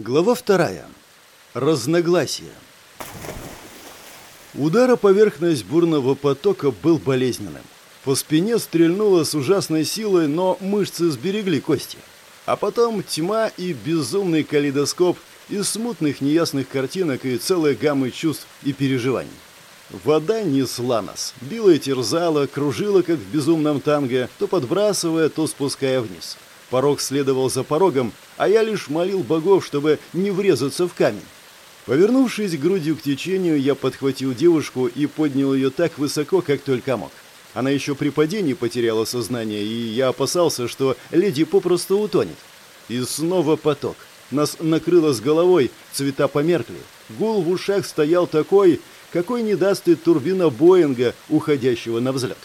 Глава вторая. Разногласия. Удар о поверхность бурного потока был болезненным. По спине стрельнуло с ужасной силой, но мышцы сберегли кости. А потом тьма и безумный калейдоскоп из смутных неясных картинок и целой гаммы чувств и переживаний. Вода несла нас, била и терзала, кружила, как в безумном танго, то подбрасывая, то спуская вниз. Порог следовал за порогом, а я лишь молил богов, чтобы не врезаться в камень. Повернувшись грудью к течению, я подхватил девушку и поднял ее так высоко, как только мог. Она еще при падении потеряла сознание, и я опасался, что леди попросту утонет. И снова поток. Нас накрыло с головой, цвета померкли. Гул в ушах стоял такой, какой не даст и турбина Боинга, уходящего на взлет.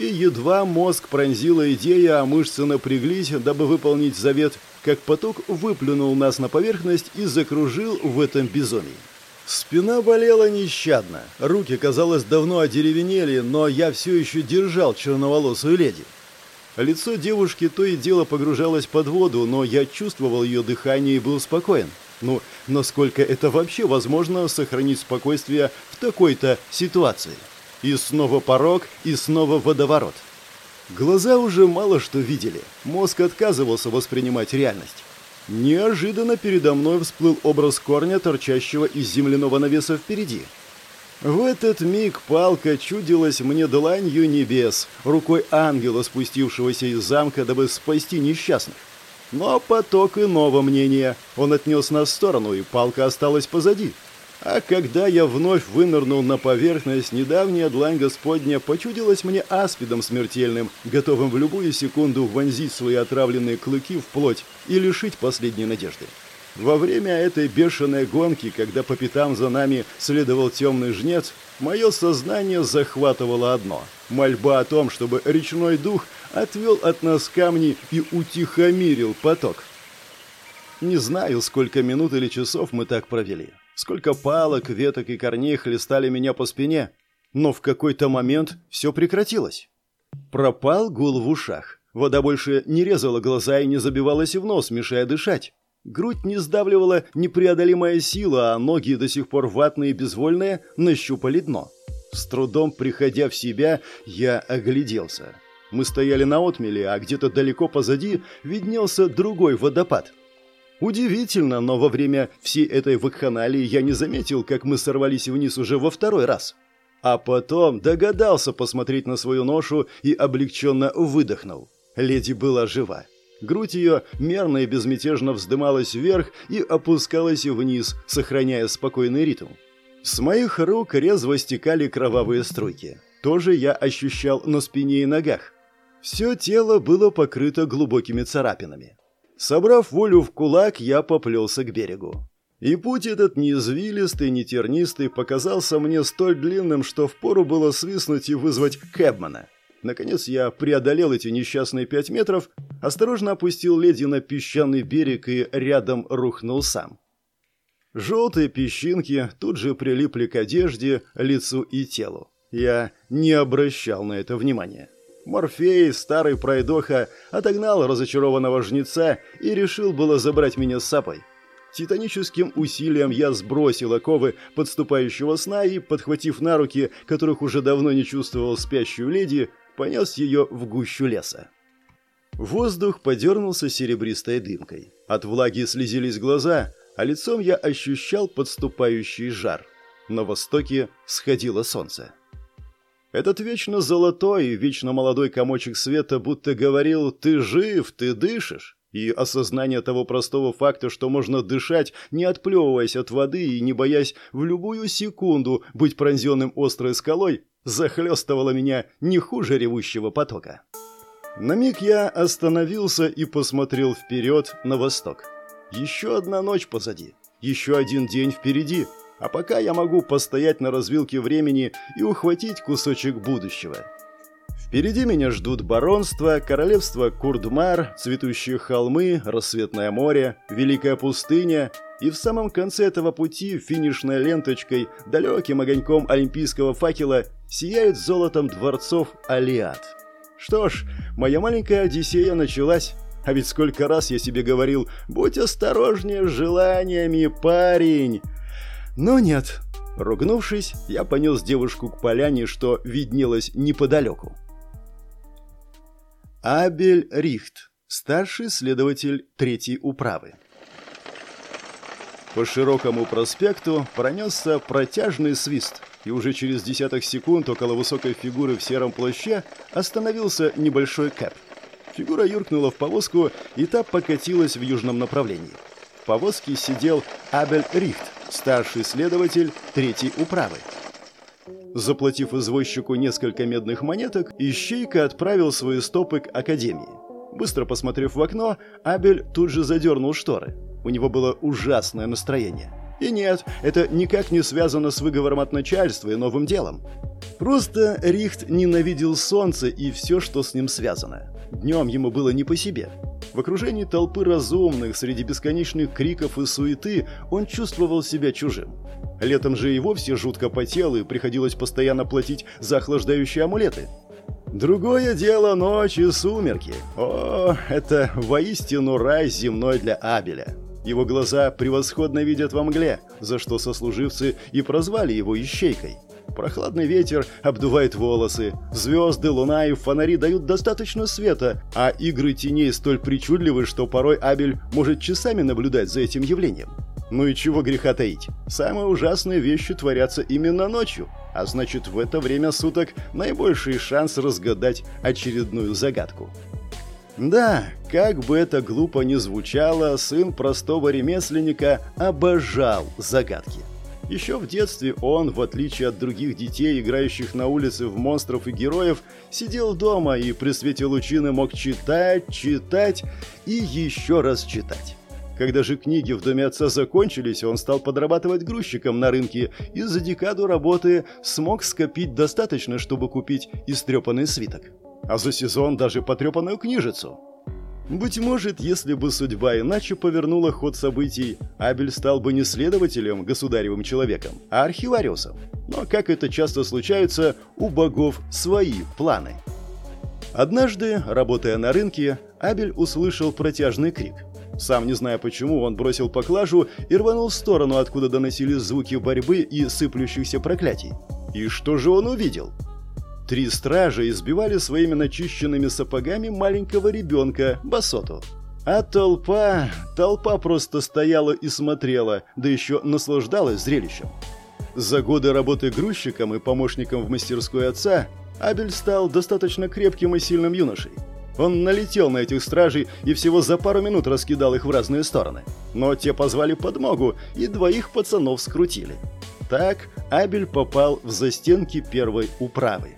И едва мозг пронзила идея, а мышцы напряглись, дабы выполнить завет, как поток выплюнул нас на поверхность и закружил в этом безумии. Спина болела нещадно, руки, казалось, давно одеревенели, но я все еще держал черноволосую леди. Лицо девушки то и дело погружалось под воду, но я чувствовал ее дыхание и был спокоен. Ну, насколько это вообще возможно сохранить спокойствие в такой-то ситуации? И снова порог, и снова водоворот. Глаза уже мало что видели. Мозг отказывался воспринимать реальность. Неожиданно передо мной всплыл образ корня, торчащего из земляного навеса впереди. В этот миг палка чудилась мне дланью небес, рукой ангела, спустившегося из замка, дабы спасти несчастных. Но поток иного мнения. Он отнес нас в сторону, и палка осталась позади. А когда я вновь вынырнул на поверхность, недавняя длань Господня почудилась мне аспидом смертельным, готовым в любую секунду вонзить свои отравленные клыки в плоть и лишить последней надежды. Во время этой бешеной гонки, когда по пятам за нами следовал темный жнец, мое сознание захватывало одно – мольба о том, чтобы речной дух отвел от нас камни и утихомирил поток. Не знаю, сколько минут или часов мы так провели. Сколько палок, веток и корней хлестали меня по спине. Но в какой-то момент все прекратилось. Пропал гул в ушах. Вода больше не резала глаза и не забивалась в нос, мешая дышать. Грудь не сдавливала непреодолимая сила, а ноги, до сих пор ватные и безвольные, нащупали дно. С трудом приходя в себя, я огляделся. Мы стояли на отмеле, а где-то далеко позади виднелся другой водопад – Удивительно, но во время всей этой вакханалии я не заметил, как мы сорвались вниз уже во второй раз. А потом догадался посмотреть на свою ношу и облегченно выдохнул. Леди была жива. Грудь ее мерно и безмятежно вздымалась вверх и опускалась вниз, сохраняя спокойный ритм. С моих рук резво стекали кровавые струйки. Тоже я ощущал на спине и ногах. Все тело было покрыто глубокими царапинами. Собрав волю в кулак, я поплелся к берегу. И путь этот не извилистый, не тернистый показался мне столь длинным, что впору было свистнуть и вызвать Кэбмана. Наконец я преодолел эти несчастные пять метров, осторожно опустил леди на песчаный берег и рядом рухнул сам. Желтые песчинки тут же прилипли к одежде, лицу и телу. Я не обращал на это внимания. Морфей, старый пройдоха, отогнал разочарованного жнеца и решил было забрать меня с сапой. Титаническим усилием я сбросил оковы подступающего сна и, подхватив на руки, которых уже давно не чувствовал спящую леди, понес ее в гущу леса. Воздух подернулся серебристой дымкой. От влаги слезились глаза, а лицом я ощущал подступающий жар. На востоке сходило солнце. Этот вечно золотой и вечно молодой комочек света будто говорил «ты жив, ты дышишь». И осознание того простого факта, что можно дышать, не отплевываясь от воды и не боясь в любую секунду быть пронзенным острой скалой, захлестывало меня не хуже ревущего потока. На миг я остановился и посмотрел вперед на восток. Еще одна ночь позади, еще один день впереди – а пока я могу постоять на развилке времени и ухватить кусочек будущего. Впереди меня ждут баронство, королевство Курдмар, цветущие холмы, рассветное море, великая пустыня, и в самом конце этого пути финишной ленточкой, далеким огоньком олимпийского факела, сияет золотом дворцов Алиат. Что ж, моя маленькая Одиссея началась. А ведь сколько раз я себе говорил, будь осторожнее с желаниями, парень. Но нет. Ругнувшись, я понес девушку к поляне, что виднелось неподалеку. Абель Рихт, старший следователь третьей управы. По широкому проспекту пронесся протяжный свист, и уже через десяток секунд около высокой фигуры в сером плаще остановился небольшой кэп. Фигура юркнула в повозку, и та покатилась в южном направлении. В повозке сидел Абель Рихт, старший следователь третьей управы. Заплатив извозчику несколько медных монеток, Ищейка отправил свои стопы к Академии. Быстро посмотрев в окно, Абель тут же задернул шторы. У него было ужасное настроение. И нет, это никак не связано с выговором от начальства и новым делом. Просто Рихт ненавидел солнце и все, что с ним связано. Днем ему было не по себе. В окружении толпы разумных, среди бесконечных криков и суеты, он чувствовал себя чужим. Летом же и вовсе жутко потел, и приходилось постоянно платить за охлаждающие амулеты. Другое дело ночи и сумерки. О, это воистину рай земной для Абеля. Его глаза превосходно видят во мгле, за что сослуживцы и прозвали его Ищейкой. Прохладный ветер обдувает волосы, звезды, луна и фонари дают достаточно света, а игры теней столь причудливы, что порой Абель может часами наблюдать за этим явлением. Ну и чего греха таить? Самые ужасные вещи творятся именно ночью, а значит в это время суток наибольший шанс разгадать очередную загадку. Да, как бы это глупо ни звучало, сын простого ремесленника обожал загадки. Еще в детстве он, в отличие от других детей, играющих на улице в монстров и героев, сидел дома и при свете лучины мог читать, читать и еще раз читать. Когда же книги в доме отца закончились, он стал подрабатывать грузчиком на рынке и за декаду работы смог скопить достаточно, чтобы купить истрепанный свиток. А за сезон даже потрепанную книжицу. Быть может, если бы судьба иначе повернула ход событий, Абель стал бы не следователем, государевым человеком, а архивариусом. Но, как это часто случается, у богов свои планы. Однажды, работая на рынке, Абель услышал протяжный крик. Сам не зная почему, он бросил поклажу и рванул в сторону, откуда доносились звуки борьбы и сыплющихся проклятий. И что же он увидел? Три стража избивали своими начищенными сапогами маленького ребенка, Басоту. А толпа... толпа просто стояла и смотрела, да еще наслаждалась зрелищем. За годы работы грузчиком и помощником в мастерской отца Абель стал достаточно крепким и сильным юношей. Он налетел на этих стражей и всего за пару минут раскидал их в разные стороны. Но те позвали подмогу, и двоих пацанов скрутили. Так Абель попал в застенки первой управы.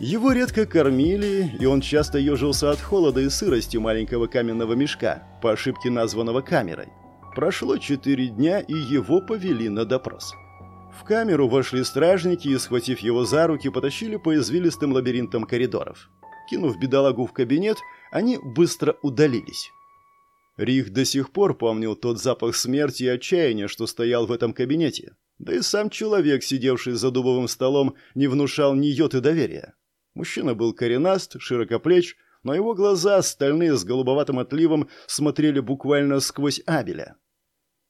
Его редко кормили, и он часто ежился от холода и сырости маленького каменного мешка, по ошибке названного камерой. Прошло четыре дня, и его повели на допрос. В камеру вошли стражники и, схватив его за руки, потащили по извилистым лабиринтам коридоров. Кинув бедолагу в кабинет, они быстро удалились. Рих до сих пор помнил тот запах смерти и отчаяния, что стоял в этом кабинете. Да и сам человек, сидевший за дубовым столом, не внушал ни йоты доверия. Мужчина был коренаст, широкоплеч, но его глаза, стальные с голубоватым отливом, смотрели буквально сквозь Абеля.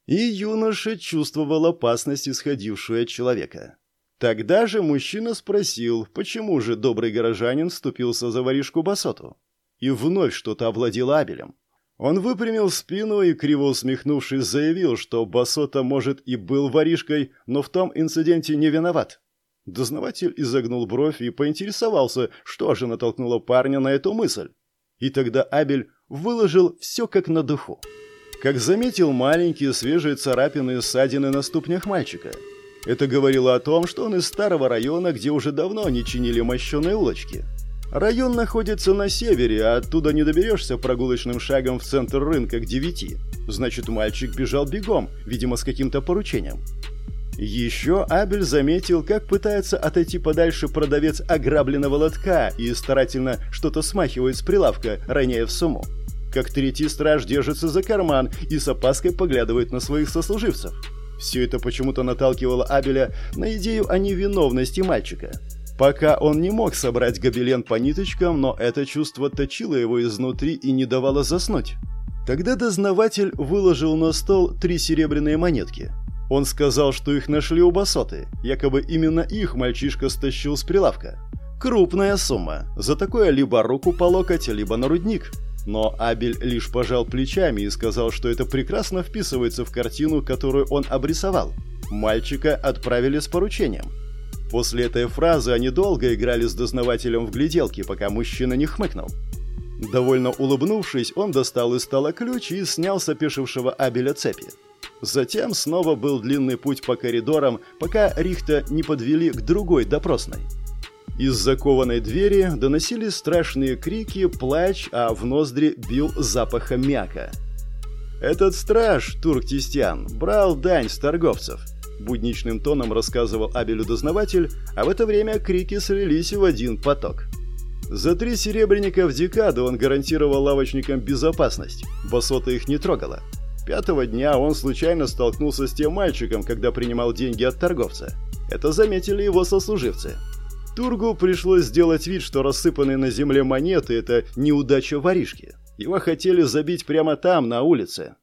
И юноша чувствовал опасность, исходившую от человека. Тогда же мужчина спросил, почему же добрый горожанин вступился за воришку Басоту. И вновь что-то овладело Абелем. Он выпрямил спину и, криво усмехнувшись, заявил, что Басота, может, и был воришкой, но в том инциденте не виноват. Дознаватель изогнул бровь и поинтересовался, что же натолкнуло парня на эту мысль. И тогда Абель выложил все как на духу. Как заметил маленькие свежие царапины и ссадины на ступнях мальчика. Это говорило о том, что он из старого района, где уже давно не чинили мощеные улочки. Район находится на севере, а оттуда не доберешься прогулочным шагом в центр рынка к девяти. Значит, мальчик бежал бегом, видимо, с каким-то поручением. Еще Абель заметил, как пытается отойти подальше продавец ограбленного лотка и старательно что-то смахивает с прилавка, роняя в сумму. Как третий страж держится за карман и с опаской поглядывает на своих сослуживцев. Все это почему-то наталкивало Абеля на идею о невиновности мальчика. Пока он не мог собрать гобелен по ниточкам, но это чувство точило его изнутри и не давало заснуть. Тогда дознаватель выложил на стол три серебряные монетки. Он сказал, что их нашли у басоты, якобы именно их мальчишка стащил с прилавка. Крупная сумма. За такое либо руку по локоть, либо на рудник. Но Абель лишь пожал плечами и сказал, что это прекрасно вписывается в картину, которую он обрисовал. Мальчика отправили с поручением. После этой фразы они долго играли с дознавателем в гляделки, пока мужчина не хмыкнул. Довольно улыбнувшись, он достал из стола ключ и снял с опешившего Абеля цепи. Затем снова был длинный путь по коридорам, пока Рихта не подвели к другой допросной. Из закованной двери доносились страшные крики, плач, а в ноздри бил запах мяка. «Этот страж, Турк-Тистиан, брал дань с торговцев», – будничным тоном рассказывал Абелю дознаватель, а в это время крики слились в один поток. За три серебряника в декаду он гарантировал лавочникам безопасность. Басота их не трогала. Пятого дня он случайно столкнулся с тем мальчиком, когда принимал деньги от торговца. Это заметили его сослуживцы. Тургу пришлось сделать вид, что рассыпанные на земле монеты – это неудача воришки. Его хотели забить прямо там, на улице.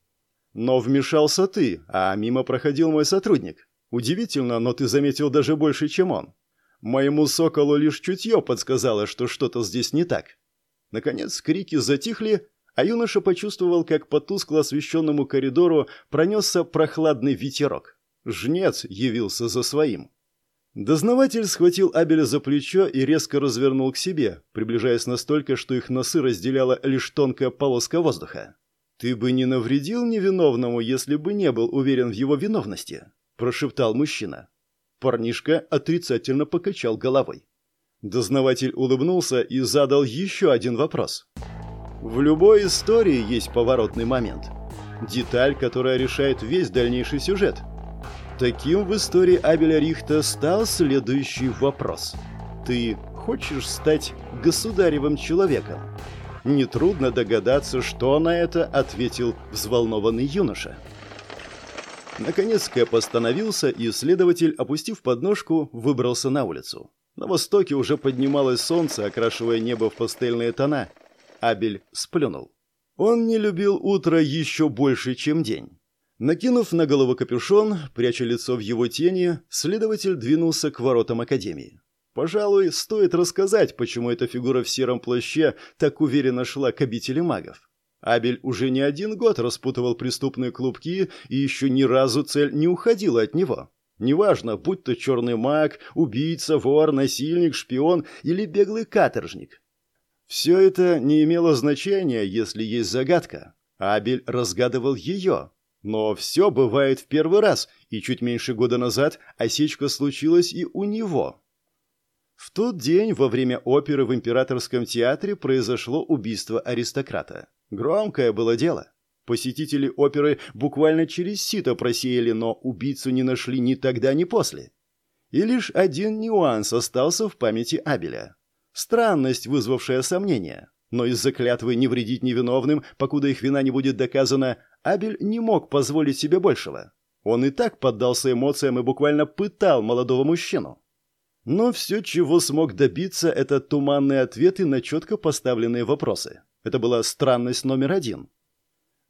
Но вмешался ты, а мимо проходил мой сотрудник. Удивительно, но ты заметил даже больше, чем он. Моему соколу лишь чутье подсказало, что что-то здесь не так. Наконец крики затихли, а юноша почувствовал, как по тускло освещенному коридору пронесся прохладный ветерок. Жнец явился за своим. Дознаватель схватил Абеля за плечо и резко развернул к себе, приближаясь настолько, что их носы разделяла лишь тонкая полоска воздуха. «Ты бы не навредил невиновному, если бы не был уверен в его виновности», – прошептал мужчина. Парнишка отрицательно покачал головой. Дознаватель улыбнулся и задал еще один вопрос. В любой истории есть поворотный момент. Деталь, которая решает весь дальнейший сюжет. Таким в истории Абеля Рихта стал следующий вопрос. Ты хочешь стать государевым человеком? Нетрудно догадаться, что на это ответил взволнованный юноша. Наконец Кэп остановился, и следователь, опустив подножку, выбрался на улицу. На востоке уже поднималось солнце, окрашивая небо в пастельные тона. Абель сплюнул. Он не любил утро еще больше, чем день. Накинув на голову капюшон, пряча лицо в его тени, следователь двинулся к воротам Академии. Пожалуй, стоит рассказать, почему эта фигура в сером плаще так уверенно шла к обители магов. Абель уже не один год распутывал преступные клубки, и еще ни разу цель не уходила от него. Неважно, будь то черный маг, убийца, вор, насильник, шпион или беглый каторжник. Все это не имело значения, если есть загадка. Абель разгадывал ее. Но все бывает в первый раз, и чуть меньше года назад осечка случилась и у него. В тот день во время оперы в Императорском театре произошло убийство аристократа. Громкое было дело. Посетители оперы буквально через сито просеяли, но убийцу не нашли ни тогда, ни после. И лишь один нюанс остался в памяти Абеля. Странность, вызвавшая сомнения. Но из-за клятвы не вредить невиновным, покуда их вина не будет доказана, Абель не мог позволить себе большего. Он и так поддался эмоциям и буквально пытал молодого мужчину. Но все, чего смог добиться, это туманные ответы на четко поставленные вопросы. Это была странность номер один.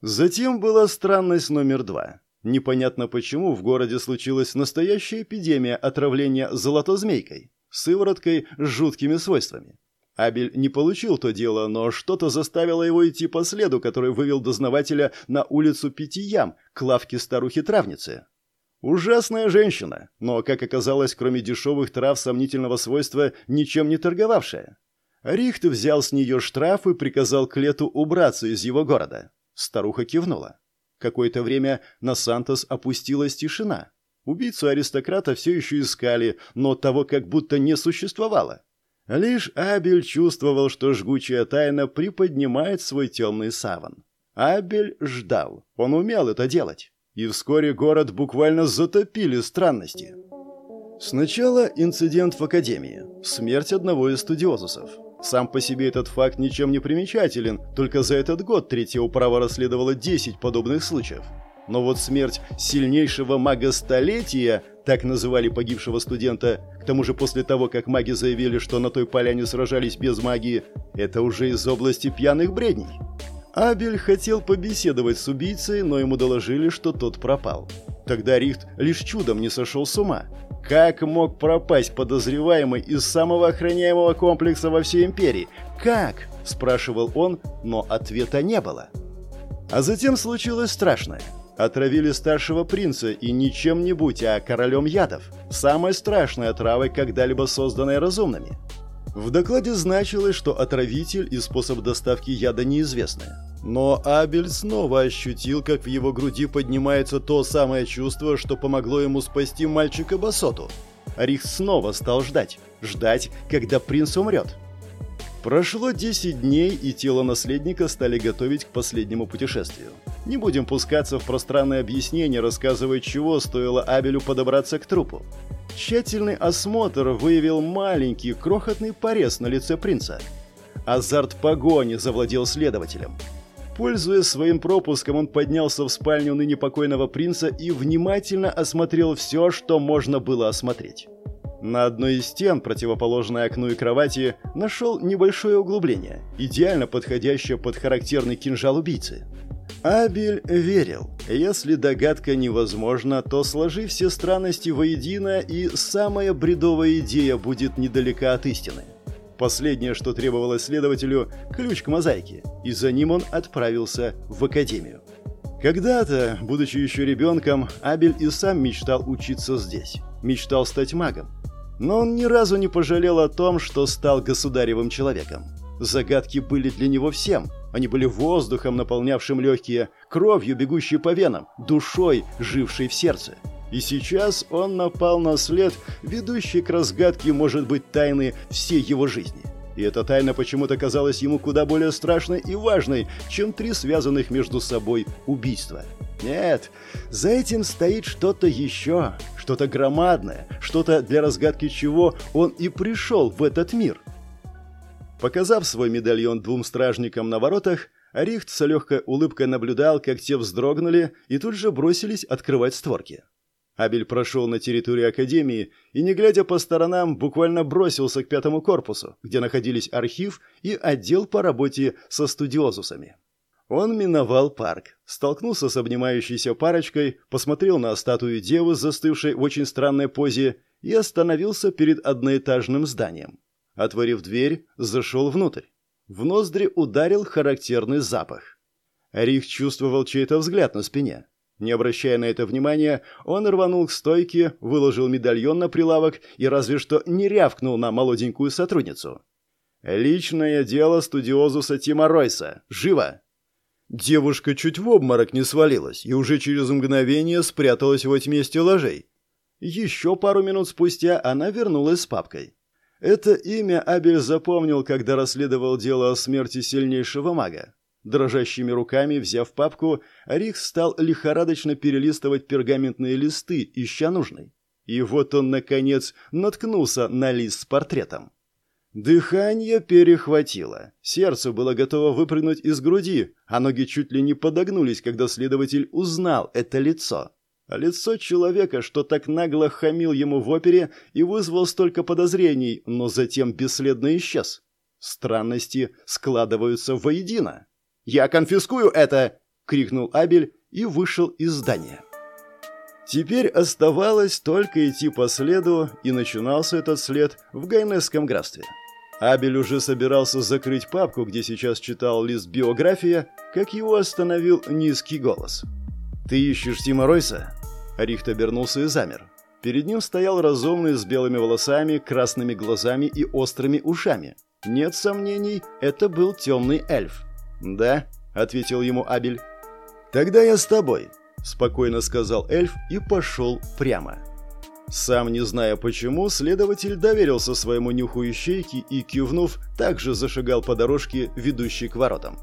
Затем была странность номер два. Непонятно почему в городе случилась настоящая эпидемия отравления золотозмейкой, сывороткой с жуткими свойствами. Абель не получил то дело, но что-то заставило его идти по следу, который вывел дознавателя на улицу Пяти Ям, к лавке старухи-травницы. Ужасная женщина, но, как оказалось, кроме дешевых трав сомнительного свойства, ничем не торговавшая. Рихт взял с нее штраф и приказал Клету убраться из его города. Старуха кивнула. Какое-то время на Сантос опустилась тишина. Убийцу аристократа все еще искали, но того как будто не существовало. Лишь Абель чувствовал, что жгучая тайна приподнимает свой темный саван. Абель ждал. Он умел это делать. И вскоре город буквально затопили странности. Сначала инцидент в Академии. Смерть одного из студиозусов. Сам по себе этот факт ничем не примечателен, только за этот год третья управа расследовала 10 подобных случаев. Но вот смерть сильнейшего мага столетия так называли погибшего студента, к тому же после того, как маги заявили, что на той поляне сражались без магии, это уже из области пьяных бредней. Абель хотел побеседовать с убийцей, но ему доложили, что тот пропал. Тогда Рихт лишь чудом не сошел с ума. Как мог пропасть подозреваемый из самого охраняемого комплекса во всей империи? Как? спрашивал он, но ответа не было. А затем случилось страшное. Отравили старшего принца и ничем-нибудь, а королем ядов. Самой страшной отравой, когда-либо созданной разумными. В докладе значилось, что отравитель и способ доставки яда неизвестны. Но Абель снова ощутил, как в его груди поднимается то самое чувство, что помогло ему спасти мальчика Басоту. Рих снова стал ждать. Ждать, когда принц умрет. Прошло 10 дней, и тело наследника стали готовить к последнему путешествию. Не будем пускаться в пространное объяснение, рассказывая, чего стоило Абелю подобраться к трупу. Тщательный осмотр выявил маленький, крохотный порез на лице принца. Азарт погони завладел следователем. Пользуясь своим пропуском, он поднялся в спальню ныне покойного принца и внимательно осмотрел все, что можно было осмотреть. На одной из стен, противоположной окну и кровати, нашел небольшое углубление, идеально подходящее под характерный кинжал убийцы. Абель верил. Если догадка невозможна, то сложи все странности воедино, и самая бредовая идея будет недалека от истины. Последнее, что требовалось следователю – ключ к мозаике, и за ним он отправился в академию. Когда-то, будучи еще ребенком, Абель и сам мечтал учиться здесь. Мечтал стать магом. Но он ни разу не пожалел о том, что стал государевым человеком. Загадки были для него всем. Они были воздухом, наполнявшим легкие, кровью, бегущей по венам, душой, жившей в сердце. И сейчас он напал на след, ведущий к разгадке, может быть, тайны всей его жизни. И эта тайна почему-то казалась ему куда более страшной и важной, чем три связанных между собой убийства. Нет, за этим стоит что-то еще, что-то громадное, что-то для разгадки чего он и пришел в этот мир. Показав свой медальон двум стражникам на воротах, Рихт с легкой улыбкой наблюдал, как те вздрогнули и тут же бросились открывать створки. Абель прошел на территорию Академии и, не глядя по сторонам, буквально бросился к пятому корпусу, где находились архив и отдел по работе со студиозусами. Он миновал парк, столкнулся с обнимающейся парочкой, посмотрел на статую девы, застывшей в очень странной позе, и остановился перед одноэтажным зданием. Отворив дверь, зашел внутрь. В ноздри ударил характерный запах. Рих чувствовал чей-то взгляд на спине. Не обращая на это внимания, он рванул к стойке, выложил медальон на прилавок и разве что не рявкнул на молоденькую сотрудницу. «Личное дело студиозуса Тима Ройса. Живо!» Девушка чуть в обморок не свалилась и уже через мгновение спряталась во тьме стеллажей. Еще пару минут спустя она вернулась с папкой. Это имя Абель запомнил, когда расследовал дело о смерти сильнейшего мага. Дрожащими руками, взяв папку, Рих стал лихорадочно перелистывать пергаментные листы, ища нужный. И вот он, наконец, наткнулся на лист с портретом. Дыхание перехватило. Сердце было готово выпрыгнуть из груди, а ноги чуть ли не подогнулись, когда следователь узнал это лицо. Лицо человека, что так нагло хамил ему в опере и вызвал столько подозрений, но затем бесследно исчез. Странности складываются воедино. «Я конфискую это!» — крикнул Абель и вышел из здания. Теперь оставалось только идти по следу, и начинался этот след в Гайнесском графстве. Абель уже собирался закрыть папку, где сейчас читал лист «Биография», как его остановил низкий голос. «Ты ищешь Тима Ройса?» Рихт обернулся и замер. Перед ним стоял разумный с белыми волосами, красными глазами и острыми ушами. Нет сомнений, это был темный эльф. «Да», — ответил ему Абель. «Тогда я с тобой», — спокойно сказал эльф и пошел прямо. Сам не зная почему, следователь доверился своему нюху ищейки и, кивнув, также зашагал по дорожке, ведущей к воротам.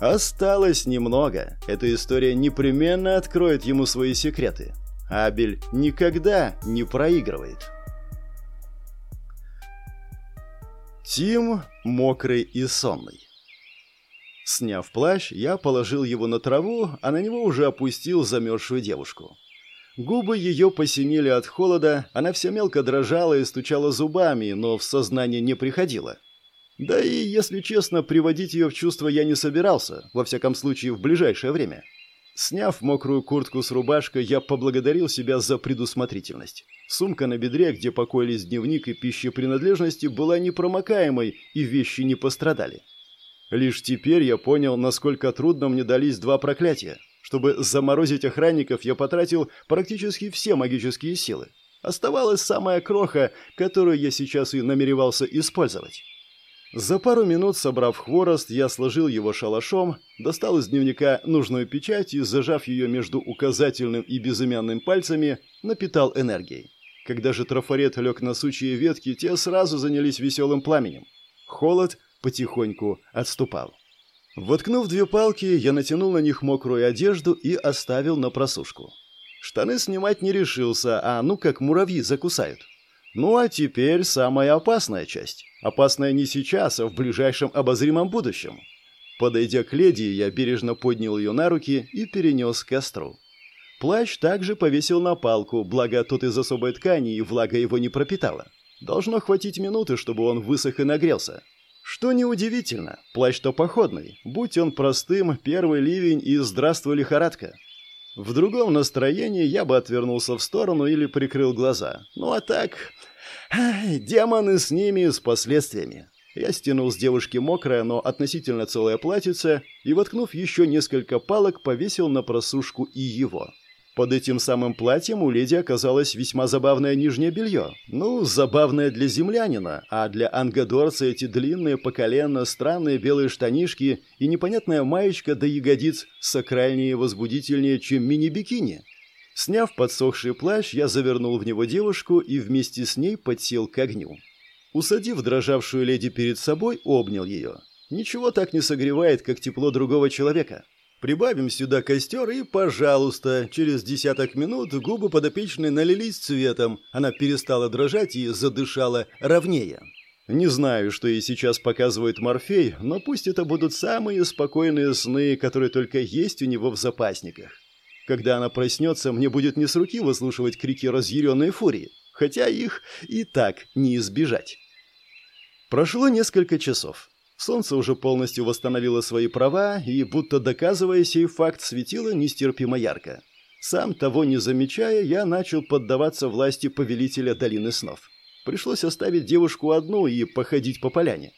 Осталось немного. Эта история непременно откроет ему свои секреты. Абель никогда не проигрывает. Тим мокрый и сонный. Сняв плащ, я положил его на траву, а на него уже опустил замерзшую девушку. Губы ее посинели от холода, она вся мелко дрожала и стучала зубами, но в сознание не приходила. Да и, если честно, приводить ее в чувство я не собирался, во всяком случае в ближайшее время. Сняв мокрую куртку с рубашкой, я поблагодарил себя за предусмотрительность. Сумка на бедре, где покоились дневник и пищепринадлежности, была непромокаемой, и вещи не пострадали. Лишь теперь я понял, насколько трудно мне дались два проклятия. Чтобы заморозить охранников, я потратил практически все магические силы. Оставалась самая кроха, которую я сейчас и намеревался использовать. За пару минут, собрав хворост, я сложил его шалашом, достал из дневника нужную печать и, зажав ее между указательным и безымянным пальцами, напитал энергией. Когда же трафарет лег на сучьи ветки, те сразу занялись веселым пламенем. Холод потихоньку отступал. Воткнув две палки, я натянул на них мокрую одежду и оставил на просушку. Штаны снимать не решился, а ну как муравьи закусают. Ну а теперь самая опасная часть. Опасная не сейчас, а в ближайшем обозримом будущем. Подойдя к леди, я бережно поднял ее на руки и перенес к костру. Плащ также повесил на палку, благо тот из особой ткани, и влага его не пропитала. Должно хватить минуты, чтобы он высох и нагрелся. Что неудивительно, плащ-то походный. Будь он простым, первый ливень и здравствуй лихорадка. В другом настроении я бы отвернулся в сторону или прикрыл глаза. Ну а так... Ай, демоны с ними, с последствиями. Я стянул с девушки мокрое, но относительно целое платьице и, воткнув еще несколько палок, повесил на просушку и его. Под этим самым платьем у леди оказалось весьма забавное нижнее белье. Ну, забавное для землянина, а для ангадорца эти длинные по колено странные белые штанишки и непонятная маечка до ягодиц сакральнее и возбудительнее, чем мини-бикини. Сняв подсохший плащ, я завернул в него девушку и вместе с ней подсел к огню. Усадив дрожавшую леди перед собой, обнял ее. Ничего так не согревает, как тепло другого человека. Прибавим сюда костер и, пожалуйста, через десяток минут губы подопечной налились цветом, она перестала дрожать и задышала ровнее. Не знаю, что ей сейчас показывает Морфей, но пусть это будут самые спокойные сны, которые только есть у него в запасниках. Когда она проснется, мне будет не с руки выслушивать крики разъяренной фурии, хотя их и так не избежать. Прошло несколько часов. Солнце уже полностью восстановило свои права и, будто доказывая сей факт, светило нестерпимо ярко. Сам того не замечая, я начал поддаваться власти повелителя Долины Снов. Пришлось оставить девушку одну и походить по поляне.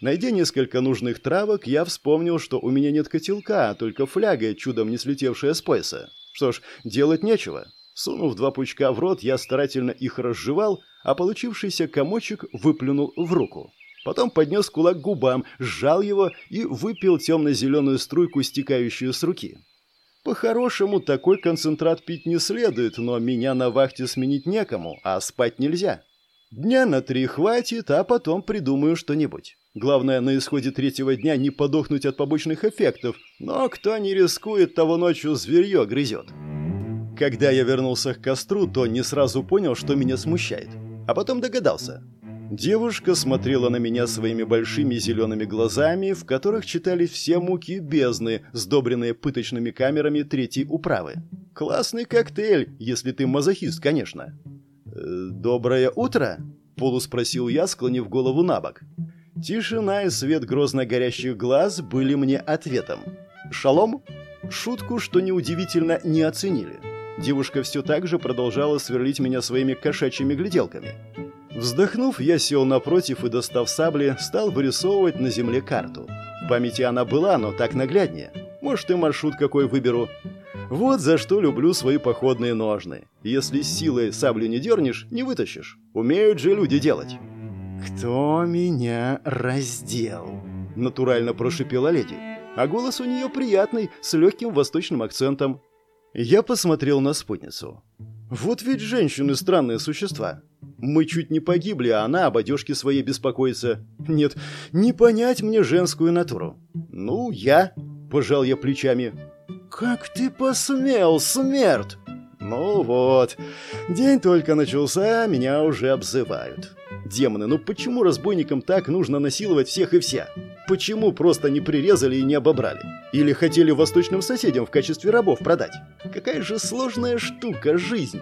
Найдя несколько нужных травок, я вспомнил, что у меня нет котелка, а только фляга, чудом не слетевшая с пояса. Что ж, делать нечего. Сунув два пучка в рот, я старательно их разжевал, а получившийся комочек выплюнул в руку. Потом поднес кулак к губам, сжал его и выпил темно-зеленую струйку, стекающую с руки. По-хорошему, такой концентрат пить не следует, но меня на вахте сменить некому, а спать нельзя. Дня на три хватит, а потом придумаю что-нибудь. Главное, на исходе третьего дня не подохнуть от побочных эффектов, но кто не рискует, того ночью зверье грызет. Когда я вернулся к костру, то не сразу понял, что меня смущает. А потом догадался. Девушка смотрела на меня своими большими зелеными глазами, в которых читались все муки бездны, сдобренные пыточными камерами третьей управы. Классный коктейль, если ты мазохист, конечно. «Э, «Доброе утро?» – полуспросил я, склонив голову на бок. Тишина и свет грозно горящих глаз были мне ответом. «Шалом?» Шутку, что неудивительно, не оценили. Девушка все так же продолжала сверлить меня своими кошачьими гляделками. Вздохнув, я сел напротив и, достав сабли, стал вырисовывать на земле карту. В памяти она была, но так нагляднее. Может, и маршрут какой выберу. Вот за что люблю свои походные ножны. Если силой саблю не дернешь, не вытащишь. Умеют же люди делать. «Кто меня раздел?» – натурально прошипела леди. А голос у нее приятный, с легким восточным акцентом. Я посмотрел на спутницу. Вот ведь женщины странные существа. Мы чуть не погибли, а она об одежке своей беспокоится. Нет, не понять мне женскую натуру. Ну, я, пожал я плечами. Как ты посмел, смерть? Ну вот, день только начался, меня уже обзывают. Демоны, ну почему разбойникам так нужно насиловать всех и вся? Почему просто не прирезали и не обобрали? Или хотели восточным соседям в качестве рабов продать? Какая же сложная штука жизнь.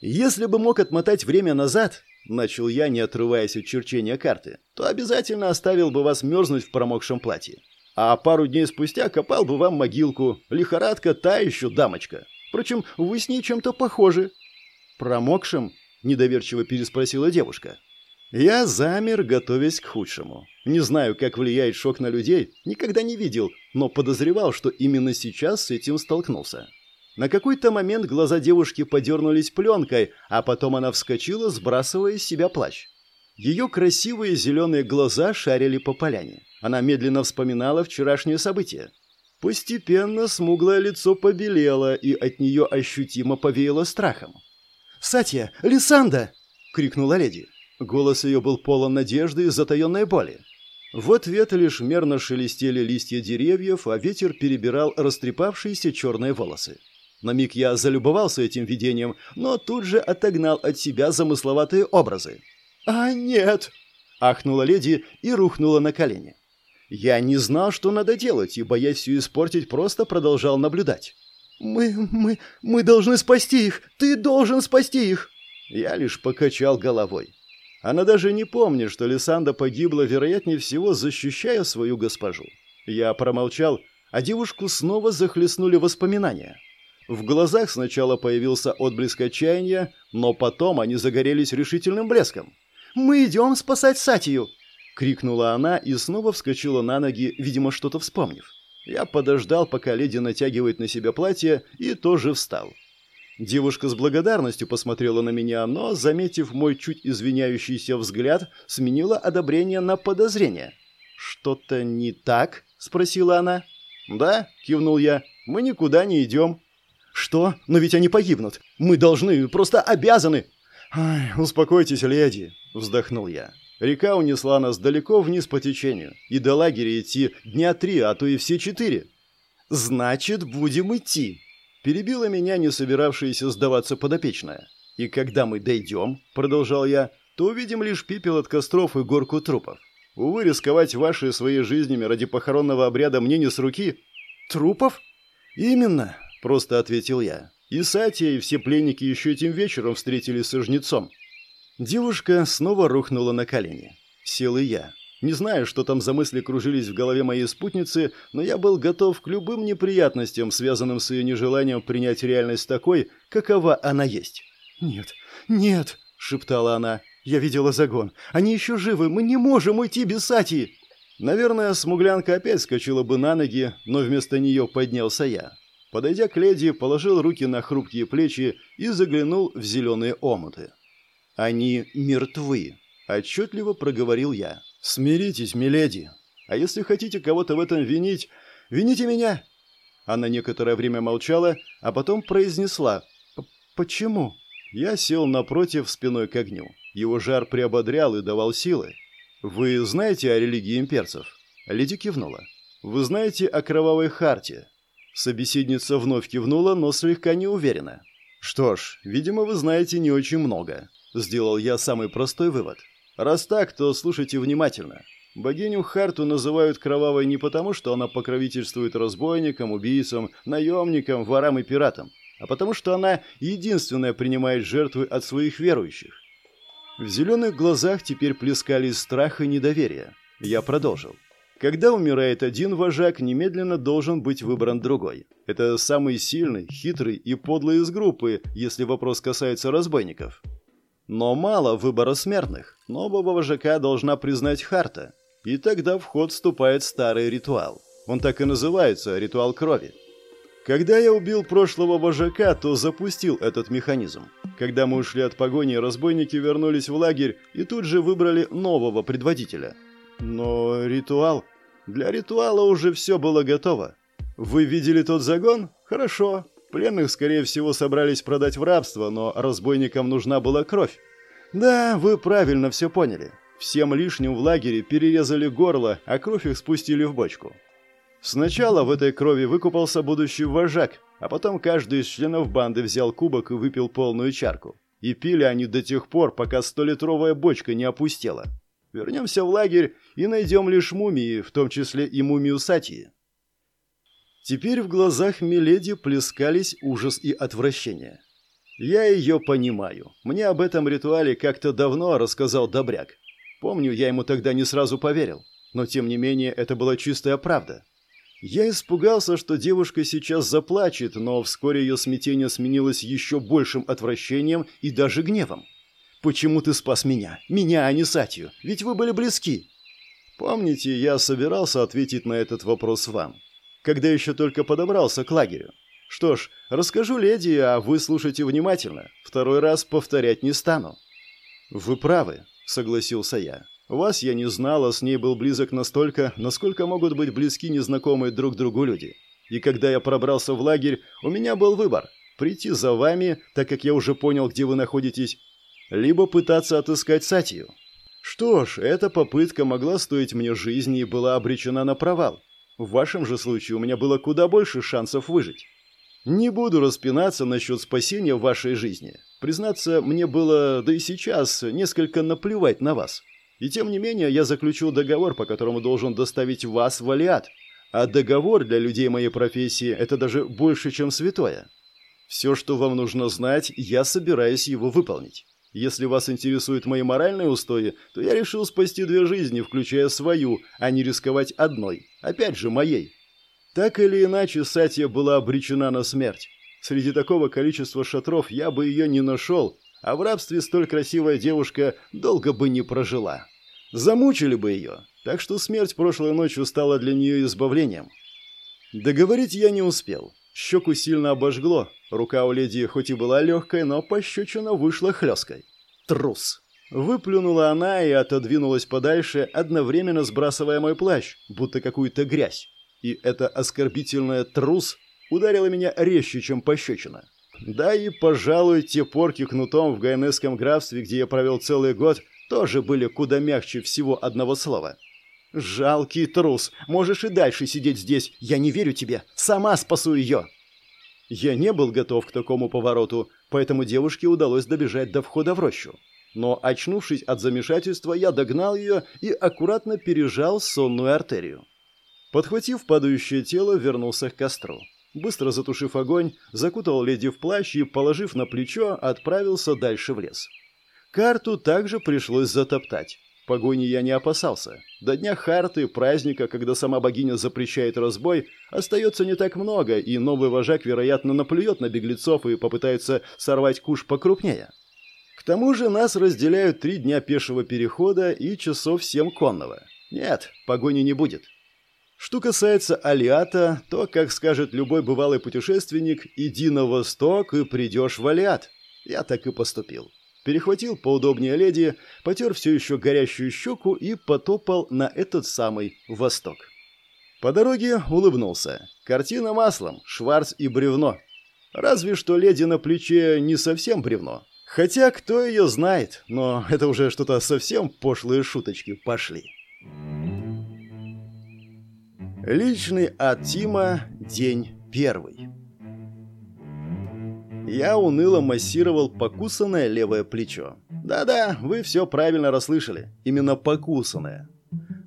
Если бы мог отмотать время назад, начал я, не отрываясь от черчения карты, то обязательно оставил бы вас мерзнуть в промокшем платье. А пару дней спустя копал бы вам могилку. Лихорадка та еще дамочка. Впрочем, вы с ней чем-то похожи. Промокшим? Недоверчиво переспросила девушка. Я замер, готовясь к худшему. Не знаю, как влияет шок на людей, никогда не видел, но подозревал, что именно сейчас с этим столкнулся. На какой-то момент глаза девушки подернулись пленкой, а потом она вскочила, сбрасывая с себя плащ. Ее красивые зеленые глаза шарили по поляне. Она медленно вспоминала вчерашнее событие. Постепенно смуглое лицо побелело, и от нее ощутимо повеяло страхом. «Сатья! Лисанда!» — крикнула леди. Голос ее был полон надежды и затаенной боли. В ответ лишь мерно шелестели листья деревьев, а ветер перебирал растрепавшиеся черные волосы. На миг я залюбовался этим видением, но тут же отогнал от себя замысловатые образы. «А нет!» — ахнула леди и рухнула на колени. Я не знал, что надо делать, и, боясь все испортить, просто продолжал наблюдать. «Мы... мы... мы должны спасти их! Ты должен спасти их!» Я лишь покачал головой. Она даже не помнит, что Лисанда погибла, вероятнее всего, защищая свою госпожу. Я промолчал, а девушку снова захлестнули воспоминания. В глазах сначала появился отблеск отчаяния, но потом они загорелись решительным блеском. «Мы идем спасать Сатию!» — крикнула она и снова вскочила на ноги, видимо, что-то вспомнив. Я подождал, пока леди натягивает на себя платье, и тоже встал. Девушка с благодарностью посмотрела на меня, но, заметив мой чуть извиняющийся взгляд, сменила одобрение на подозрение. «Что-то не так?» — спросила она. «Да», — кивнул я, — «мы никуда не идем». «Что? Но ведь они погибнут. Мы должны, просто обязаны». «Ай, успокойтесь, леди», — вздохнул я. Река унесла нас далеко вниз по течению, и до лагеря идти дня три, а то и все четыре. «Значит, будем идти», Перебила меня не собиравшаяся сдаваться подопечная. «И когда мы дойдем», — продолжал я, — «то увидим лишь пепел от костров и горку трупов. Увы, рисковать вашей своей жизнями ради похоронного обряда мне не с руки». «Трупов?» «Именно», — просто ответил я. И Сатия, и все пленники еще этим вечером встретились со жнецом. Девушка снова рухнула на колени. Сел и я. Не знаю, что там за мысли кружились в голове моей спутницы, но я был готов к любым неприятностям, связанным с ее нежеланием принять реальность такой, какова она есть. «Нет, нет!» — шептала она. «Я видела загон. Они еще живы. Мы не можем уйти без Сати!» Наверное, смуглянка опять скочила бы на ноги, но вместо нее поднялся я. Подойдя к леди, положил руки на хрупкие плечи и заглянул в зеленые омуты. «Они мертвы», — отчетливо проговорил я. «Смиритесь, миледи. А если хотите кого-то в этом винить, вините меня». Она некоторое время молчала, а потом произнесла «Почему?» Я сел напротив спиной к огню. Его жар приободрял и давал силы. «Вы знаете о религии имперцев?» Леди кивнула. «Вы знаете о кровавой харте?» Собеседница вновь кивнула, но слегка неуверенно. «Что ж, видимо, вы знаете не очень много». Сделал я самый простой вывод. Раз так, то слушайте внимательно. Богиню Харту называют кровавой не потому, что она покровительствует разбойникам, убийцам, наемникам, ворам и пиратам, а потому что она единственная принимает жертвы от своих верующих. В зеленых глазах теперь плескались страх и недоверие. Я продолжил. Когда умирает один вожак, немедленно должен быть выбран другой. Это самый сильный, хитрый и подлый из группы, если вопрос касается разбойников. Но мало выбора смертных. Нового вожака должна признать Харта. И тогда в ход вступает старый ритуал. Он так и называется – ритуал крови. Когда я убил прошлого вожака, то запустил этот механизм. Когда мы ушли от погони, разбойники вернулись в лагерь и тут же выбрали нового предводителя. Но ритуал... Для ритуала уже все было готово. Вы видели тот загон? Хорошо. Пленных, скорее всего, собрались продать в рабство, но разбойникам нужна была кровь. Да, вы правильно все поняли. Всем лишним в лагере перерезали горло, а кровь их спустили в бочку. Сначала в этой крови выкупался будущий вожак, а потом каждый из членов банды взял кубок и выпил полную чарку. И пили они до тех пор, пока столитровая бочка не опустела. Вернемся в лагерь и найдем лишь мумии, в том числе и мумию Сатии. Теперь в глазах Миледи плескались ужас и отвращение. Я ее понимаю. Мне об этом ритуале как-то давно рассказал Добряк. Помню, я ему тогда не сразу поверил. Но, тем не менее, это была чистая правда. Я испугался, что девушка сейчас заплачет, но вскоре ее смятение сменилось еще большим отвращением и даже гневом. «Почему ты спас меня? Меня, а не Сатью? Ведь вы были близки!» Помните, я собирался ответить на этот вопрос вам, когда еще только подобрался к лагерю. Что ж, расскажу леди, а вы слушайте внимательно. Второй раз повторять не стану. Вы правы, согласился я. Вас я не знал, а с ней был близок настолько, насколько могут быть близки незнакомые друг другу люди. И когда я пробрался в лагерь, у меня был выбор – прийти за вами, так как я уже понял, где вы находитесь, либо пытаться отыскать Сатию. Что ж, эта попытка могла стоить мне жизни и была обречена на провал. В вашем же случае у меня было куда больше шансов выжить. Не буду распинаться насчет спасения вашей жизни. Признаться, мне было, да и сейчас, несколько наплевать на вас. И тем не менее, я заключил договор, по которому должен доставить вас в Алиат. А договор для людей моей профессии – это даже больше, чем святое. Все, что вам нужно знать, я собираюсь его выполнить. Если вас интересуют мои моральные устои, то я решил спасти две жизни, включая свою, а не рисковать одной. Опять же, моей. Так или иначе, Сатья была обречена на смерть. Среди такого количества шатров я бы ее не нашел, а в рабстве столь красивая девушка долго бы не прожила. Замучили бы ее, так что смерть прошлой ночью стала для нее избавлением. Договорить я не успел. Щеку сильно обожгло, рука у леди хоть и была легкой, но пощечина вышла хлесткой. Трус. Выплюнула она и отодвинулась подальше, одновременно сбрасывая мой плащ, будто какую-то грязь. И это оскорбительное «трус» ударило меня резче, чем пощечина. Да и, пожалуй, те порки кнутом в Гайнесском графстве, где я провел целый год, тоже были куда мягче всего одного слова. «Жалкий трус! Можешь и дальше сидеть здесь! Я не верю тебе! Сама спасу ее!» Я не был готов к такому повороту, поэтому девушке удалось добежать до входа в рощу. Но, очнувшись от замешательства, я догнал ее и аккуратно пережал сонную артерию. Подхватив падающее тело, вернулся к костру. Быстро затушив огонь, закутал леди в плащ и, положив на плечо, отправился дальше в лес. Карту также пришлось затоптать. Погони я не опасался. До дня Харты, праздника, когда сама богиня запрещает разбой, остается не так много, и новый вожак, вероятно, наплюет на беглецов и попытается сорвать куш покрупнее. К тому же нас разделяют три дня пешего перехода и часов семь конного. Нет, погони не будет. Что касается Алиата, то, как скажет любой бывалый путешественник, иди на восток и придешь в Алиат. Я так и поступил. Перехватил поудобнее леди, потер все еще горящую щеку и потопал на этот самый восток. По дороге улыбнулся. Картина маслом, Шварц и бревно. Разве что леди на плече не совсем бревно. Хотя кто ее знает, но это уже что-то совсем пошлые шуточки пошли. Личный от Тима, день первый. Я уныло массировал покусанное левое плечо. Да-да, вы все правильно расслышали. Именно покусанное.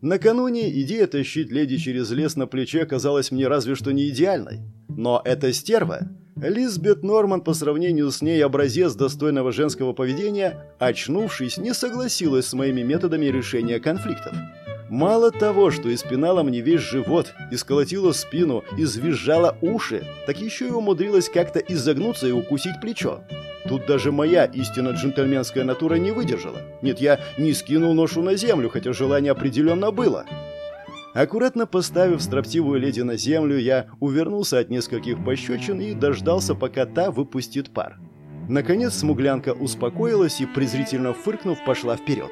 Накануне идея тащить леди через лес на плече казалась мне разве что не идеальной. Но эта стерва, Лизбет Норман по сравнению с ней образец достойного женского поведения, очнувшись, не согласилась с моими методами решения конфликтов. Мало того, что испинала мне весь живот, исколотила спину, извизжала уши, так еще и умудрилась как-то изогнуться и укусить плечо. Тут даже моя истинно джентльменская натура не выдержала. Нет, я не скинул ношу на землю, хотя желание определенно было. Аккуратно поставив строптивую леди на землю, я увернулся от нескольких пощечин и дождался, пока та выпустит пар. Наконец смуглянка успокоилась и, презрительно фыркнув, пошла вперед.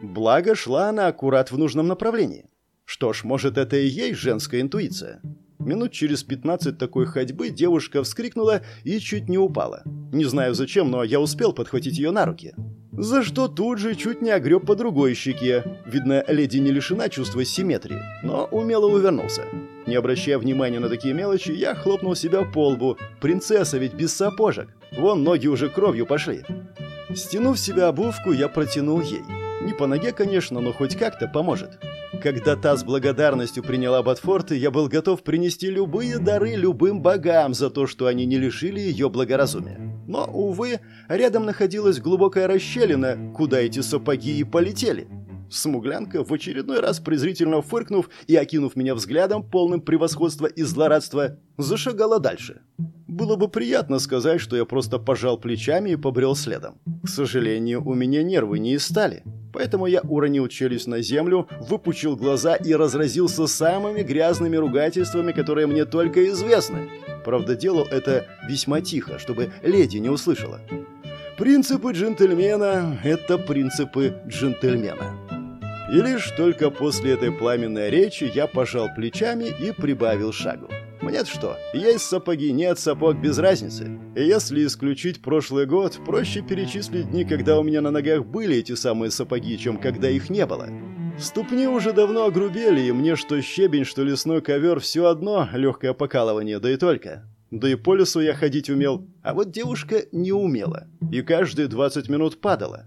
Благо, шла она аккурат в нужном направлении. Что ж, может, это и есть женская интуиция. Минут через 15 такой ходьбы девушка вскрикнула и чуть не упала. Не знаю зачем, но я успел подхватить ее на руки. За что тут же чуть не огреб по другой щеке. Видно, леди не лишена чувства симметрии, но умело увернулся. Не обращая внимания на такие мелочи, я хлопнул себя по лбу. Принцесса ведь без сапожек. Вон ноги уже кровью пошли. Стянув себя обувку, я протянул ей. Не по ноге, конечно, но хоть как-то поможет. Когда та с благодарностью приняла Батфорты, я был готов принести любые дары любым богам за то, что они не лишили ее благоразумия. Но, увы, рядом находилась глубокая расщелина, куда эти сапоги и полетели. Смуглянка, в очередной раз презрительно фыркнув и окинув меня взглядом, полным превосходства и злорадства, зашагала дальше. Было бы приятно сказать, что я просто пожал плечами и побрел следом. К сожалению, у меня нервы не из стали. Поэтому я уронил челюсть на землю, выпучил глаза и разразился самыми грязными ругательствами, которые мне только известны. Правда, делал это весьма тихо, чтобы леди не услышала. Принципы джентльмена – это принципы джентльмена. И лишь только после этой пламенной речи я пожал плечами и прибавил шагу. Мне что, есть сапоги, нет сапог, без разницы. И если исключить прошлый год, проще перечислить дни, когда у меня на ногах были эти самые сапоги, чем когда их не было. Ступни уже давно огрубели, и мне что щебень, что лесной ковер, все одно легкое покалывание, да и только. Да и по лесу я ходить умел, а вот девушка не умела, и каждые 20 минут падала.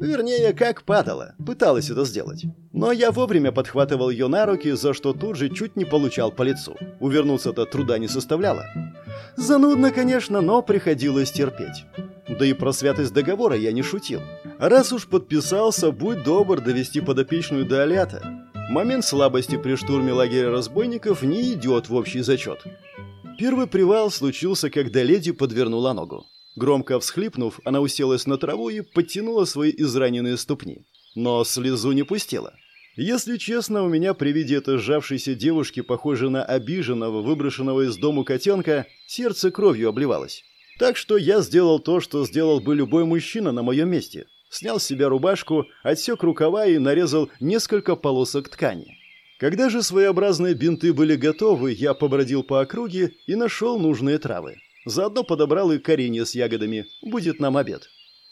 Вернее, как падала, пыталась это сделать. Но я вовремя подхватывал ее на руки, за что тут же чуть не получал по лицу. Увернуться-то труда не составляло. Занудно, конечно, но приходилось терпеть. Да и про святость договора я не шутил. Раз уж подписался, будь добр довести подопечную до Алята. Момент слабости при штурме лагеря разбойников не идет в общий зачет. Первый привал случился, когда леди подвернула ногу. Громко всхлипнув, она уселась на траву и подтянула свои израненные ступни. Но слезу не пустила. Если честно, у меня при виде этой сжавшейся девушки, похожей на обиженного, выброшенного из дому котенка, сердце кровью обливалось. Так что я сделал то, что сделал бы любой мужчина на моем месте. Снял с себя рубашку, отсек рукава и нарезал несколько полосок ткани. Когда же своеобразные бинты были готовы, я побродил по округе и нашел нужные травы. Заодно подобрал и коренья с ягодами. Будет нам обед.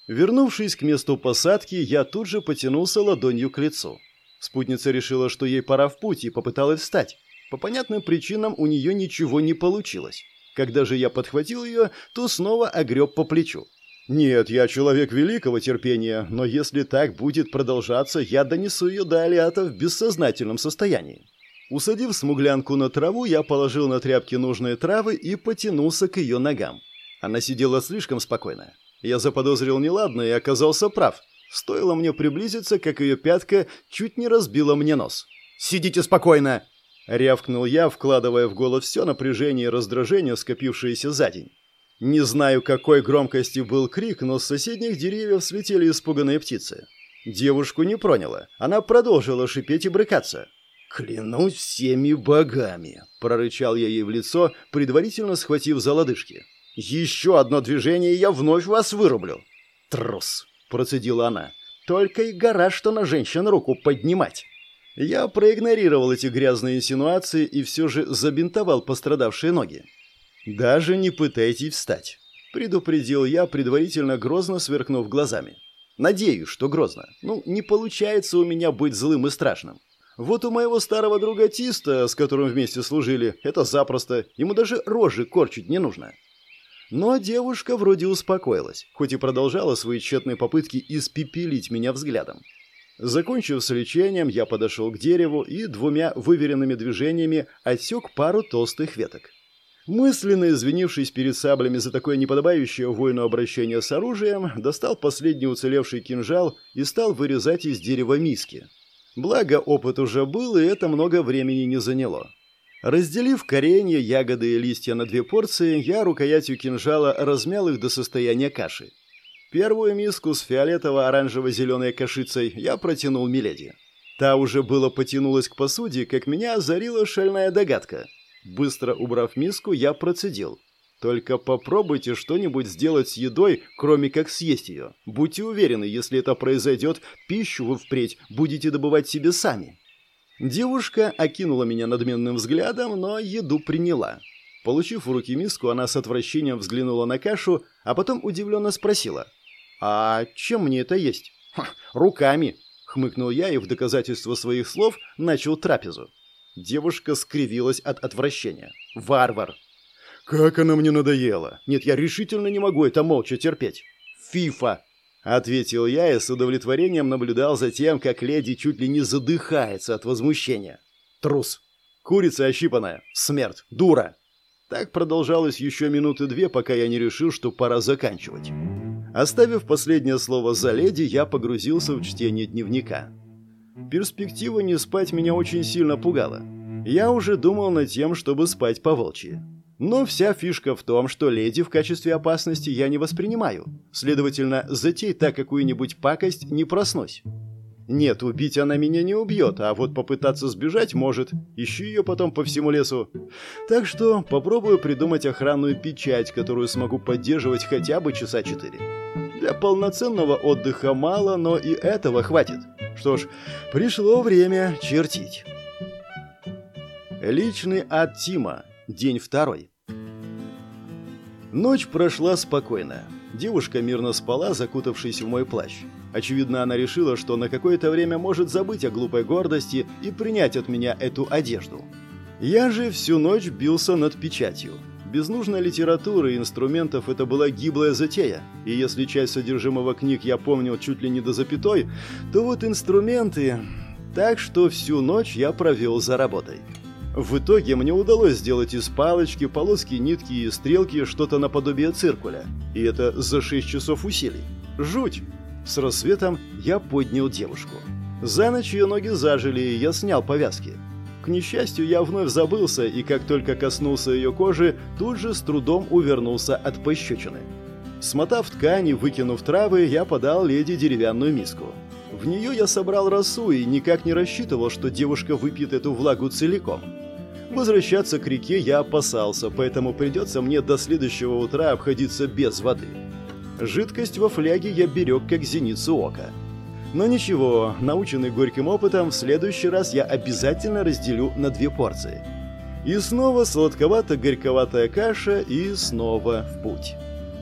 Вернувшись к месту посадки, я тут же потянулся ладонью к лицу. Спутница решила, что ей пора в путь, и попыталась встать. По понятным причинам у нее ничего не получилось. Когда же я подхватил ее, то снова огреб по плечу. Нет, я человек великого терпения, но если так будет продолжаться, я донесу ее до Алиата в бессознательном состоянии. Усадив смуглянку на траву, я положил на тряпки нужные травы и потянулся к ее ногам. Она сидела слишком спокойно. Я заподозрил неладное и оказался прав. Стоило мне приблизиться, как ее пятка чуть не разбила мне нос. «Сидите спокойно!» Рявкнул я, вкладывая в голос все напряжение и раздражение, скопившееся за день. Не знаю, какой громкости был крик, но с соседних деревьев слетели испуганные птицы. Девушку не проняло. Она продолжила шипеть и брыкаться. «Клянусь всеми богами!» – прорычал я ей в лицо, предварительно схватив за лодыжки. «Еще одно движение, и я вновь вас вырублю!» «Трус!» – процедила она. «Только и гора, что на женщин руку поднимать!» Я проигнорировал эти грязные инсинуации и все же забинтовал пострадавшие ноги. «Даже не пытайтесь встать», — предупредил я, предварительно грозно сверкнув глазами. «Надеюсь, что грозно. Ну, не получается у меня быть злым и страшным. Вот у моего старого друга Тиста, с которым вместе служили, это запросто, ему даже рожи корчить не нужно. Но девушка вроде успокоилась, хоть и продолжала свои тщетные попытки испепелить меня взглядом. Закончив с лечением, я подошел к дереву и двумя выверенными движениями отсек пару толстых веток. Мысленно извинившись перед саблями за такое неподобающее воину обращение с оружием, достал последний уцелевший кинжал и стал вырезать из дерева миски. Благо, опыт уже был, и это много времени не заняло. Разделив коренья, ягоды и листья на две порции, я рукоятью кинжала размял их до состояния каши. Первую миску с фиолетово-оранжево-зеленой кашицей я протянул Миледи. Та уже было потянулась к посуде, как меня озарила шальная догадка. Быстро убрав миску, я процедил. Только попробуйте что-нибудь сделать с едой, кроме как съесть ее. Будьте уверены, если это произойдет, пищу вы впредь будете добывать себе сами». Девушка окинула меня надменным взглядом, но еду приняла. Получив в руки миску, она с отвращением взглянула на кашу, а потом удивленно спросила. «А чем мне это есть?» «Руками!» — хмыкнул я и в доказательство своих слов начал трапезу. Девушка скривилась от отвращения. «Варвар!» Как она мне надоела! Нет, я решительно не могу это молча терпеть. Фифа! Ответил я и с удовлетворением наблюдал за тем, как леди чуть ли не задыхается от возмущения. Трус. Курица ощипанная. Смерть. Дура. Так продолжалось еще минуты две, пока я не решил, что пора заканчивать. Оставив последнее слово за леди, я погрузился в чтение дневника. Перспектива не спать меня очень сильно пугала. Я уже думал над тем, чтобы спать по волчьи. Но вся фишка в том, что леди в качестве опасности я не воспринимаю. Следовательно, затей так какую-нибудь пакость не проснусь. Нет, убить она меня не убьет, а вот попытаться сбежать может. Ищу ее потом по всему лесу. Так что попробую придумать охранную печать, которую смогу поддерживать хотя бы часа четыре. Для полноценного отдыха мало, но и этого хватит. Что ж, пришло время чертить. Личный от Тима. День второй. Ночь прошла спокойно. Девушка мирно спала, закутавшись в мой плащ. Очевидно, она решила, что на какое-то время может забыть о глупой гордости и принять от меня эту одежду. Я же всю ночь бился над печатью. Без нужной литературы и инструментов это была гиблая затея, и если часть содержимого книг я помнил чуть ли не до запятой, то вот инструменты... Так что всю ночь я провел за работой. В итоге мне удалось сделать из палочки, полоски, нитки и стрелки что-то наподобие циркуля. И это за 6 часов усилий. Жуть! С рассветом я поднял девушку. За ночь ее ноги зажили, и я снял повязки. К несчастью, я вновь забылся, и как только коснулся ее кожи, тут же с трудом увернулся от пощечины. Смотав ткань и выкинув травы, я подал леди деревянную миску. В нее я собрал росу и никак не рассчитывал, что девушка выпьет эту влагу целиком. Возвращаться к реке я опасался, поэтому придется мне до следующего утра обходиться без воды. Жидкость во фляге я берег как зеницу ока. Но ничего, наученный горьким опытом, в следующий раз я обязательно разделю на две порции. И снова сладковато-горьковатая каша, и снова в путь.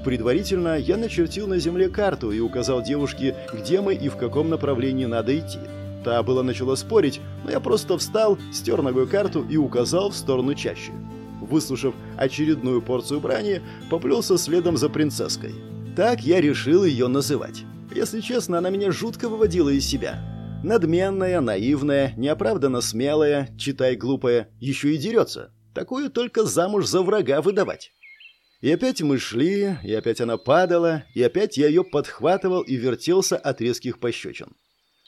Предварительно я начертил на земле карту и указал девушке, где мы и в каком направлении надо идти. Та было начала спорить, но я просто встал, стер ногой карту и указал в сторону чаще. Выслушав очередную порцию брани, поплелся следом за принцесской. Так я решил ее называть. Если честно, она меня жутко выводила из себя. Надменная, наивная, неоправданно смелая, читай глупая, еще и дерется. Такую только замуж за врага выдавать. И опять мы шли, и опять она падала, и опять я ее подхватывал и вертелся от резких пощечин.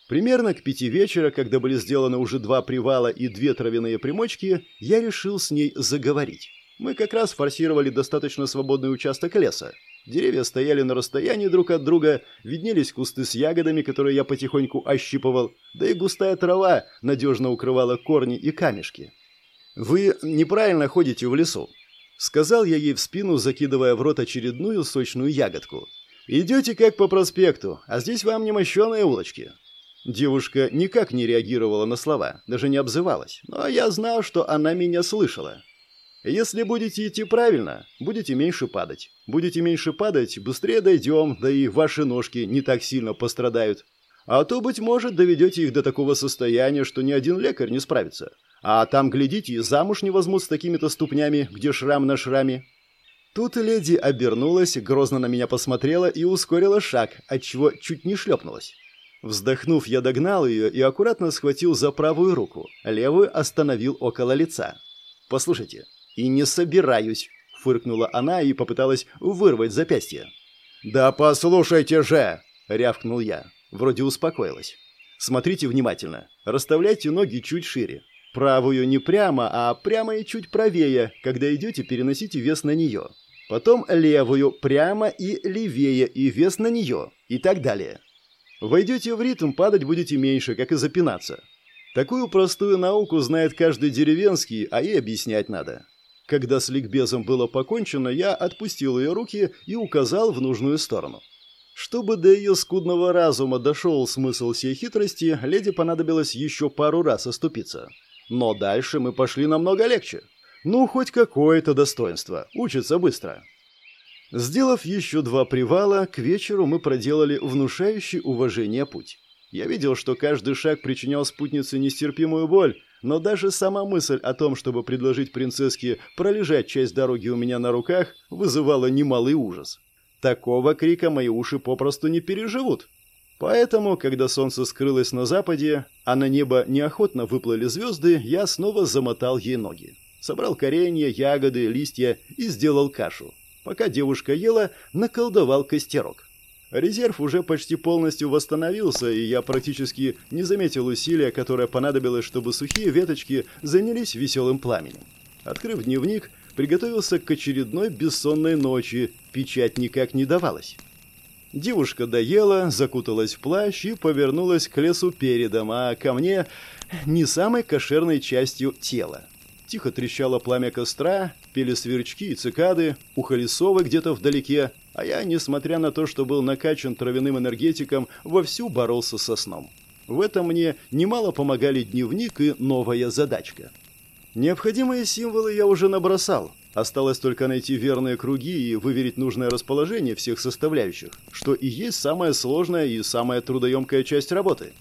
Примерно к пяти вечера, когда были сделаны уже два привала и две травяные примочки, я решил с ней заговорить. Мы как раз форсировали достаточно свободный участок леса. Деревья стояли на расстоянии друг от друга, виднелись кусты с ягодами, которые я потихоньку ощипывал, да и густая трава надежно укрывала корни и камешки. «Вы неправильно ходите в лесу», — сказал я ей в спину, закидывая в рот очередную сочную ягодку. «Идете как по проспекту, а здесь вам не мощеные улочки. Девушка никак не реагировала на слова, даже не обзывалась, но я знал, что она меня слышала. Если будете идти правильно, будете меньше падать. Будете меньше падать, быстрее дойдем, да и ваши ножки не так сильно пострадают. А то, быть может, доведете их до такого состояния, что ни один лекарь не справится. А там, глядите, замуж не возьмут с такими-то ступнями, где шрам на шраме. Тут леди обернулась, грозно на меня посмотрела и ускорила шаг, отчего чуть не шлепнулась. Вздохнув, я догнал ее и аккуратно схватил за правую руку, левую остановил около лица. «Послушайте, и не собираюсь», — фыркнула она и попыталась вырвать запястье. «Да послушайте же!» — рявкнул я. Вроде успокоилась. «Смотрите внимательно. Расставляйте ноги чуть шире. Правую не прямо, а прямо и чуть правее. Когда идете, переносите вес на нее. Потом левую прямо и левее и вес на нее. И так далее. Войдете в ритм, падать будете меньше, как и запинаться. Такую простую науку знает каждый деревенский, а ей объяснять надо. Когда с ликбезом было покончено, я отпустил ее руки и указал в нужную сторону. Чтобы до ее скудного разума дошел смысл всей хитрости, леди понадобилось еще пару раз оступиться. Но дальше мы пошли намного легче. Ну, хоть какое-то достоинство. Учится быстро. Сделав еще два привала, к вечеру мы проделали внушающий уважение путь. Я видел, что каждый шаг причинял спутнице нестерпимую боль, но даже сама мысль о том, чтобы предложить принцесске пролежать часть дороги у меня на руках, вызывала немалый ужас. Такого крика мои уши попросту не переживут. Поэтому, когда солнце скрылось на западе, а на небо неохотно выплыли звезды, я снова замотал ей ноги. Собрал коренья, ягоды, листья и сделал кашу. Пока девушка ела, наколдовал костерок. Резерв уже почти полностью восстановился, и я практически не заметил усилия, которое понадобилось, чтобы сухие веточки занялись веселым пламенем. Открыв дневник, приготовился к очередной бессонной ночи, печать никак не давалась. Девушка доела, закуталась в плащ и повернулась к лесу передом, а ко мне не самой кошерной частью тела. Тихо трещало пламя костра, пели сверчки и цикады, ухали совы где-то вдалеке, а я, несмотря на то, что был накачан травяным энергетиком, вовсю боролся со сном. В этом мне немало помогали дневник и новая задачка. Необходимые символы я уже набросал, Осталось только найти верные круги и выверить нужное расположение всех составляющих, что и есть самая сложная и самая трудоемкая часть работы.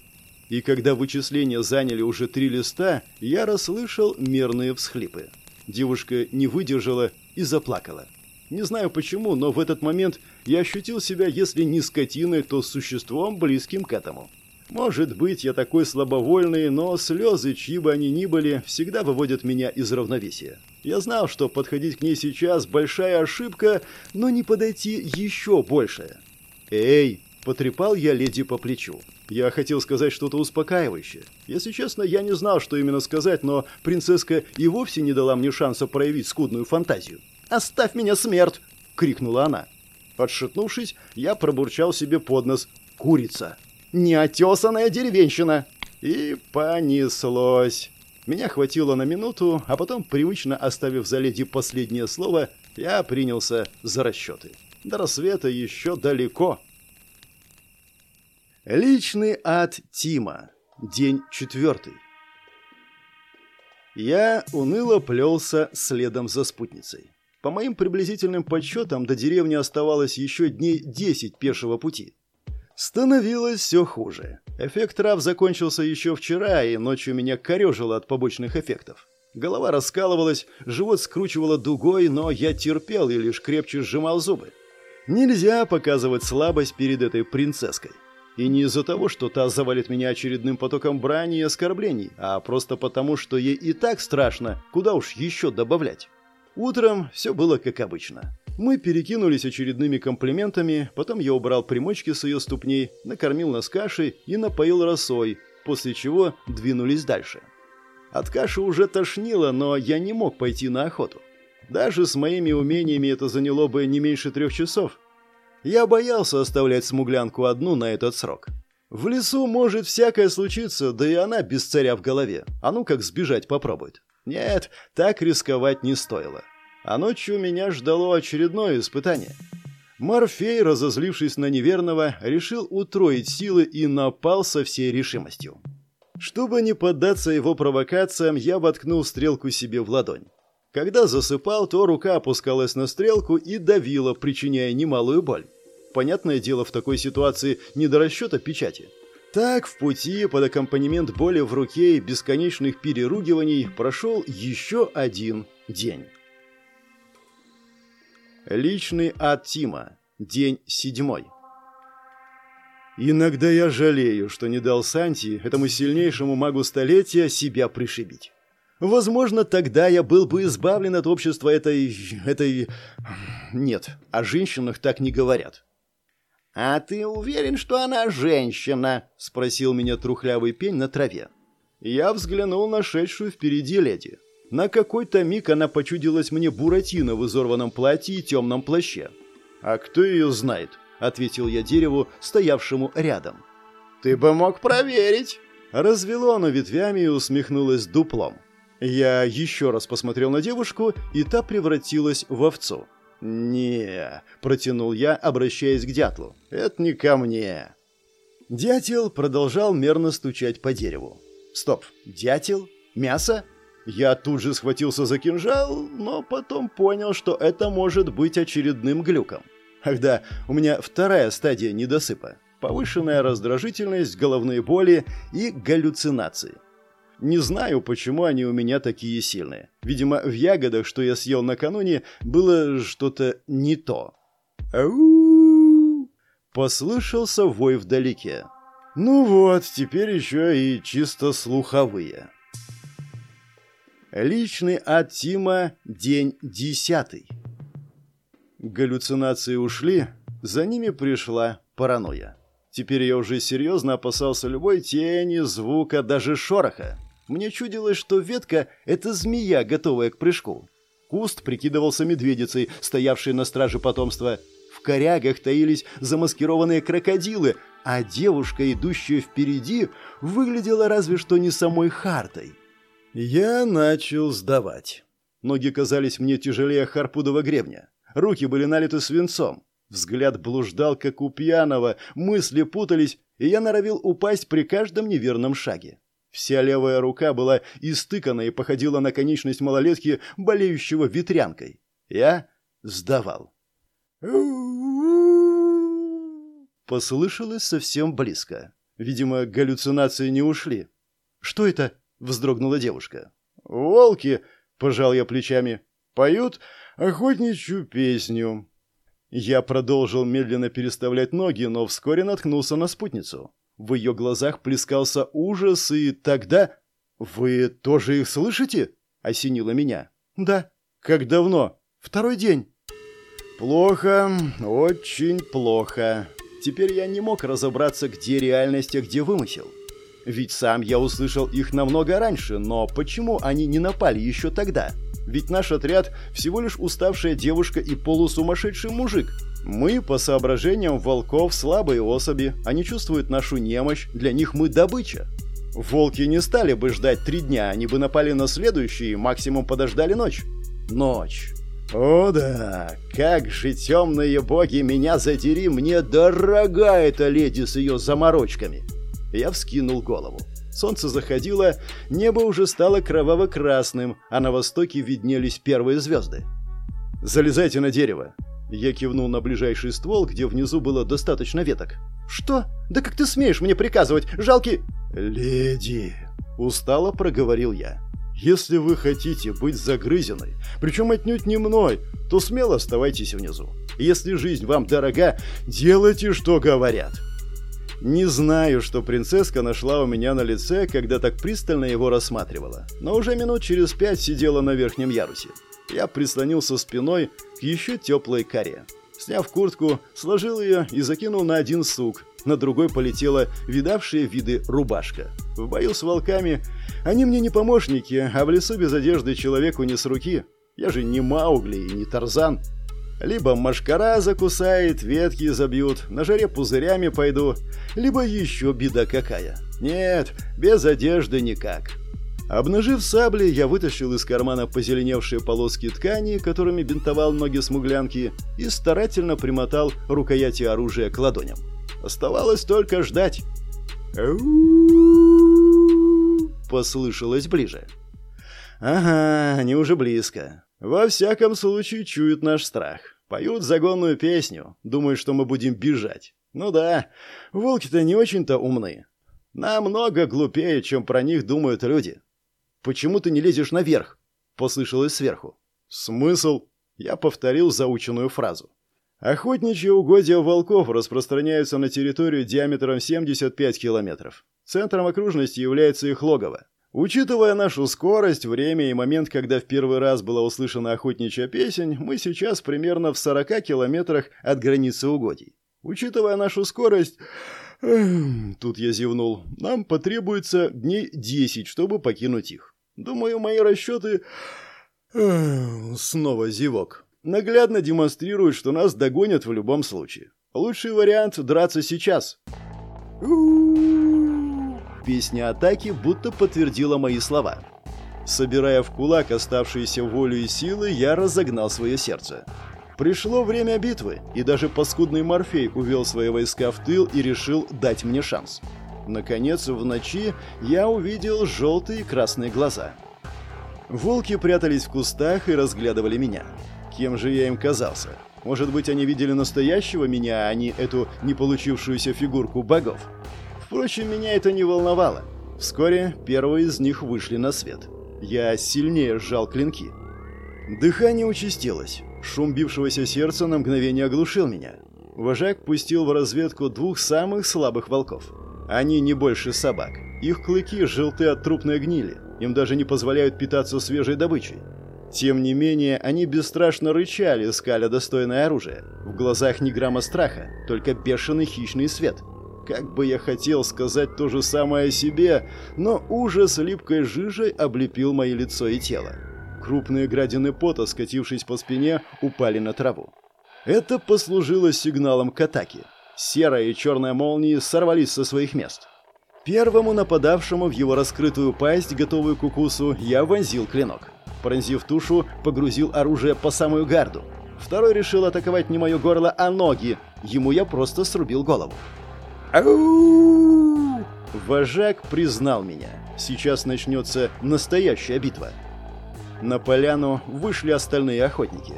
И когда вычисления заняли уже три листа, я расслышал мерные всхлипы. Девушка не выдержала и заплакала. Не знаю почему, но в этот момент я ощутил себя, если не скотиной, то существом, близким к этому. Может быть, я такой слабовольный, но слезы, чьи бы они ни были, всегда выводят меня из равновесия. Я знал, что подходить к ней сейчас – большая ошибка, но не подойти еще большая. «Эй!» – потрепал я леди по плечу. Я хотел сказать что-то успокаивающее. Если честно, я не знал, что именно сказать, но принцесска и вовсе не дала мне шанса проявить скудную фантазию. «Оставь меня, смерть!» – крикнула она. Подшатнувшись, я пробурчал себе под нос «Курица!» неотесанная деревенщина!» И понеслось. Меня хватило на минуту, а потом, привычно оставив за леди последнее слово, я принялся за расчеты. До рассвета еще далеко. Личный ад Тима. День четвертый. Я уныло плелся следом за спутницей. По моим приблизительным подсчетам, до деревни оставалось еще дней десять пешего пути. Становилось все хуже. Эффект трав закончился еще вчера, и ночью меня корежило от побочных эффектов. Голова раскалывалась, живот скручивало дугой, но я терпел и лишь крепче сжимал зубы. Нельзя показывать слабость перед этой принцесской. И не из-за того, что та завалит меня очередным потоком брани и оскорблений, а просто потому, что ей и так страшно, куда уж еще добавлять. Утром все было как обычно. Мы перекинулись очередными комплиментами, потом я убрал примочки с ее ступней, накормил нас кашей и напоил росой, после чего двинулись дальше. От каши уже тошнило, но я не мог пойти на охоту. Даже с моими умениями это заняло бы не меньше трех часов. Я боялся оставлять смуглянку одну на этот срок. В лесу может всякое случиться, да и она без царя в голове. А ну как сбежать попробует. Нет, так рисковать не стоило а ночью меня ждало очередное испытание. Морфей, разозлившись на неверного, решил утроить силы и напал со всей решимостью. Чтобы не поддаться его провокациям, я воткнул стрелку себе в ладонь. Когда засыпал, то рука опускалась на стрелку и давила, причиняя немалую боль. Понятное дело, в такой ситуации не до расчета печати. Так, в пути, под аккомпанемент боли в руке и бесконечных переругиваний, прошел еще один день. Личный ад Тима. День седьмой. Иногда я жалею, что не дал Санти, этому сильнейшему магу столетия, себя пришибить. Возможно, тогда я был бы избавлен от общества этой... этой... Нет, о женщинах так не говорят. «А ты уверен, что она женщина?» — спросил меня трухлявый пень на траве. Я взглянул на шедшую впереди леди. На какой-то миг она почудилась мне Буратино в изорванном платье и темном плаще. «А кто ее знает?» — ответил я дереву, стоявшему рядом. «Ты бы мог проверить!» Развело оно ветвями и усмехнулось дуплом. Я еще раз посмотрел на девушку, и та превратилась в овцу. «Не», — протянул я, обращаясь к дятлу, — «это не ко мне». Дятел продолжал мерно стучать по дереву. «Стоп, дятел? Мясо? Я тут же схватился за кинжал, но потом понял, что это может быть очередным глюком. Ах да, у меня вторая стадия недосыпа. Повышенная раздражительность, головные боли и галлюцинации. Не знаю, почему они у меня такие сильные. Видимо, в ягодах, что я съел накануне, было что-то не то. «Ау!» Послышался вой вдалеке. Ну вот, теперь еще и чисто слуховые. Личный от Тима, день десятый. Галлюцинации ушли, за ними пришла паранойя. Теперь я уже серьезно опасался любой тени, звука, даже шороха. Мне чудилось, что ветка — это змея, готовая к прыжку. Куст прикидывался медведицей, стоявшей на страже потомства. В корягах таились замаскированные крокодилы, а девушка, идущая впереди, выглядела разве что не самой Хартой. Я начал сдавать. Ноги казались мне тяжелее харпудового гребня. Руки были налиты свинцом. Взгляд блуждал, как у пьяного, мысли путались, и я норовил упасть при каждом неверном шаге. Вся левая рука была истыкана и походила на конечность малолетки, болеющего ветрянкой. Я сдавал. Послышалось совсем близко. Видимо, галлюцинации не ушли. «Что это?» — вздрогнула девушка. «Волки!» — пожал я плечами. «Поют охотничью песню». Я продолжил медленно переставлять ноги, но вскоре наткнулся на спутницу. В ее глазах плескался ужас, и тогда... «Вы тоже их слышите?» — осенило меня. «Да». «Как давно?» «Второй день». «Плохо, очень плохо. Теперь я не мог разобраться, где реальность, а где вымысел. Ведь сам я услышал их намного раньше, но почему они не напали еще тогда? Ведь наш отряд всего лишь уставшая девушка и полусумасшедший мужик. Мы, по соображениям волков, слабые особи, они чувствуют нашу немощь, для них мы добыча. Волки не стали бы ждать три дня, они бы напали на следующий, максимум подождали ночь. Ночь. О да, как же темные боги меня задери, мне дорога эта леди с ее заморочками. Я вскинул голову. Солнце заходило, небо уже стало кроваво-красным, а на востоке виднелись первые звезды. «Залезайте на дерево!» Я кивнул на ближайший ствол, где внизу было достаточно веток. «Что? Да как ты смеешь мне приказывать? Жалкий...» «Леди!» — устало проговорил я. «Если вы хотите быть загрызенной, причем отнюдь не мной, то смело оставайтесь внизу. Если жизнь вам дорога, делайте, что говорят». Не знаю, что принцесска нашла у меня на лице, когда так пристально его рассматривала, но уже минут через пять сидела на верхнем ярусе. Я прислонился спиной к еще теплой коре. Сняв куртку, сложил ее и закинул на один сук. На другой полетела видавшие виды рубашка. В бою с волками они мне не помощники, а в лесу без одежды человеку не с руки. Я же не Маугли и не Тарзан. Либо машкара закусает, ветки забьют, на жаре пузырями пойду, либо еще беда какая. Нет, без одежды никак. Обнажив сабли, я вытащил из кармана позеленевшие полоски ткани, которыми бинтовал ноги смуглянки, и старательно примотал рукояти оружия к ладоням. Оставалось только ждать. Послышалось ближе. Ага, они уже близко. Во всяком случае, чуют наш страх. Поют загонную песню, думают, что мы будем бежать. Ну да, волки-то не очень-то умны. Намного глупее, чем про них думают люди. «Почему ты не лезешь наверх?» — послышалось сверху. «Смысл?» — я повторил заученную фразу. Охотничьи угодья волков распространяются на территорию диаметром 75 километров. Центром окружности является их логово. Учитывая нашу скорость, время и момент, когда в первый раз была услышана охотничья песень, мы сейчас примерно в 40 километрах от границы угодий. Учитывая нашу скорость... Тут я зевнул. Нам потребуется дней 10, чтобы покинуть их. Думаю, мои расчеты... Снова зевок. Наглядно демонстрируют, что нас догонят в любом случае. Лучший вариант — драться сейчас. Песня атаки будто подтвердила мои слова. Собирая в кулак оставшиеся волю и силы, я разогнал свое сердце. Пришло время битвы, и даже паскудный Морфей увел свои войска в тыл и решил дать мне шанс. Наконец, в ночи я увидел желтые и красные глаза. Волки прятались в кустах и разглядывали меня. Кем же я им казался? Может быть, они видели настоящего меня, а не эту не получившуюся фигурку богов? Впрочем, меня это не волновало. Вскоре первые из них вышли на свет. Я сильнее сжал клинки. Дыхание участилось. Шум бившегося сердца на мгновение оглушил меня. Вожак пустил в разведку двух самых слабых волков. Они не больше собак. Их клыки желты от трупной гнили. Им даже не позволяют питаться свежей добычей. Тем не менее, они бесстрашно рычали, скаля достойное оружие. В глазах ни грамма страха, только бешеный хищный свет. Как бы я хотел сказать то же самое о себе, но ужас липкой жижей облепил мое лицо и тело. Крупные градины пота, скатившись по спине, упали на траву. Это послужило сигналом к атаке. Серая и черная молнии сорвались со своих мест. Первому нападавшему в его раскрытую пасть, готовую к укусу, я вонзил клинок. Пронзив тушу, погрузил оружие по самую гарду. Второй решил атаковать не мое горло, а ноги. Ему я просто срубил голову. Ау! Вожак признал меня. Сейчас начнется настоящая битва. На поляну вышли остальные охотники.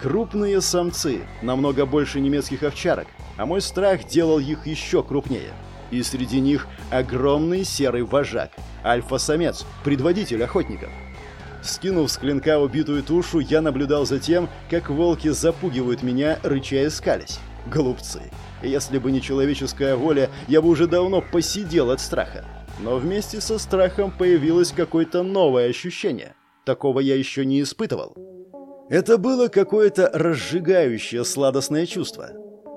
Крупные самцы, намного больше немецких овчарок, а мой страх делал их еще крупнее. И среди них огромный серый вожак, альфа-самец, предводитель охотников. Скинув с клинка убитую тушу, я наблюдал за тем, как волки запугивают меня, рыча и скались. Голубцы. Если бы не человеческая воля, я бы уже давно посидел от страха. Но вместе со страхом появилось какое-то новое ощущение. Такого я еще не испытывал. Это было какое-то разжигающее сладостное чувство.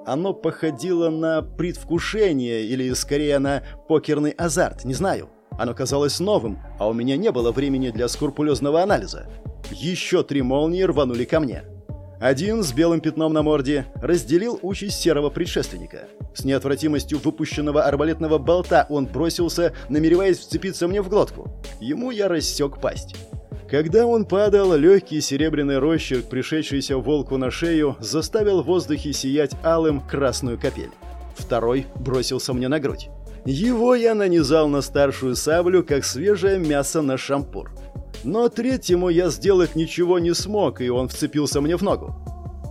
Оно походило на предвкушение или скорее на покерный азарт, не знаю. Оно казалось новым, а у меня не было времени для скрупулезного анализа. Еще три молнии рванули ко мне. Один с белым пятном на морде разделил участь серого предшественника. С неотвратимостью выпущенного арбалетного болта он бросился, намереваясь вцепиться мне в глотку. Ему я рассек пасть. Когда он падал, легкий серебряный росчерк, пришедшийся волку на шею, заставил в воздухе сиять алым красную капель. Второй бросился мне на грудь. Его я нанизал на старшую саблю, как свежее мясо на шампур. Но третьему я сделать ничего не смог, и он вцепился мне в ногу.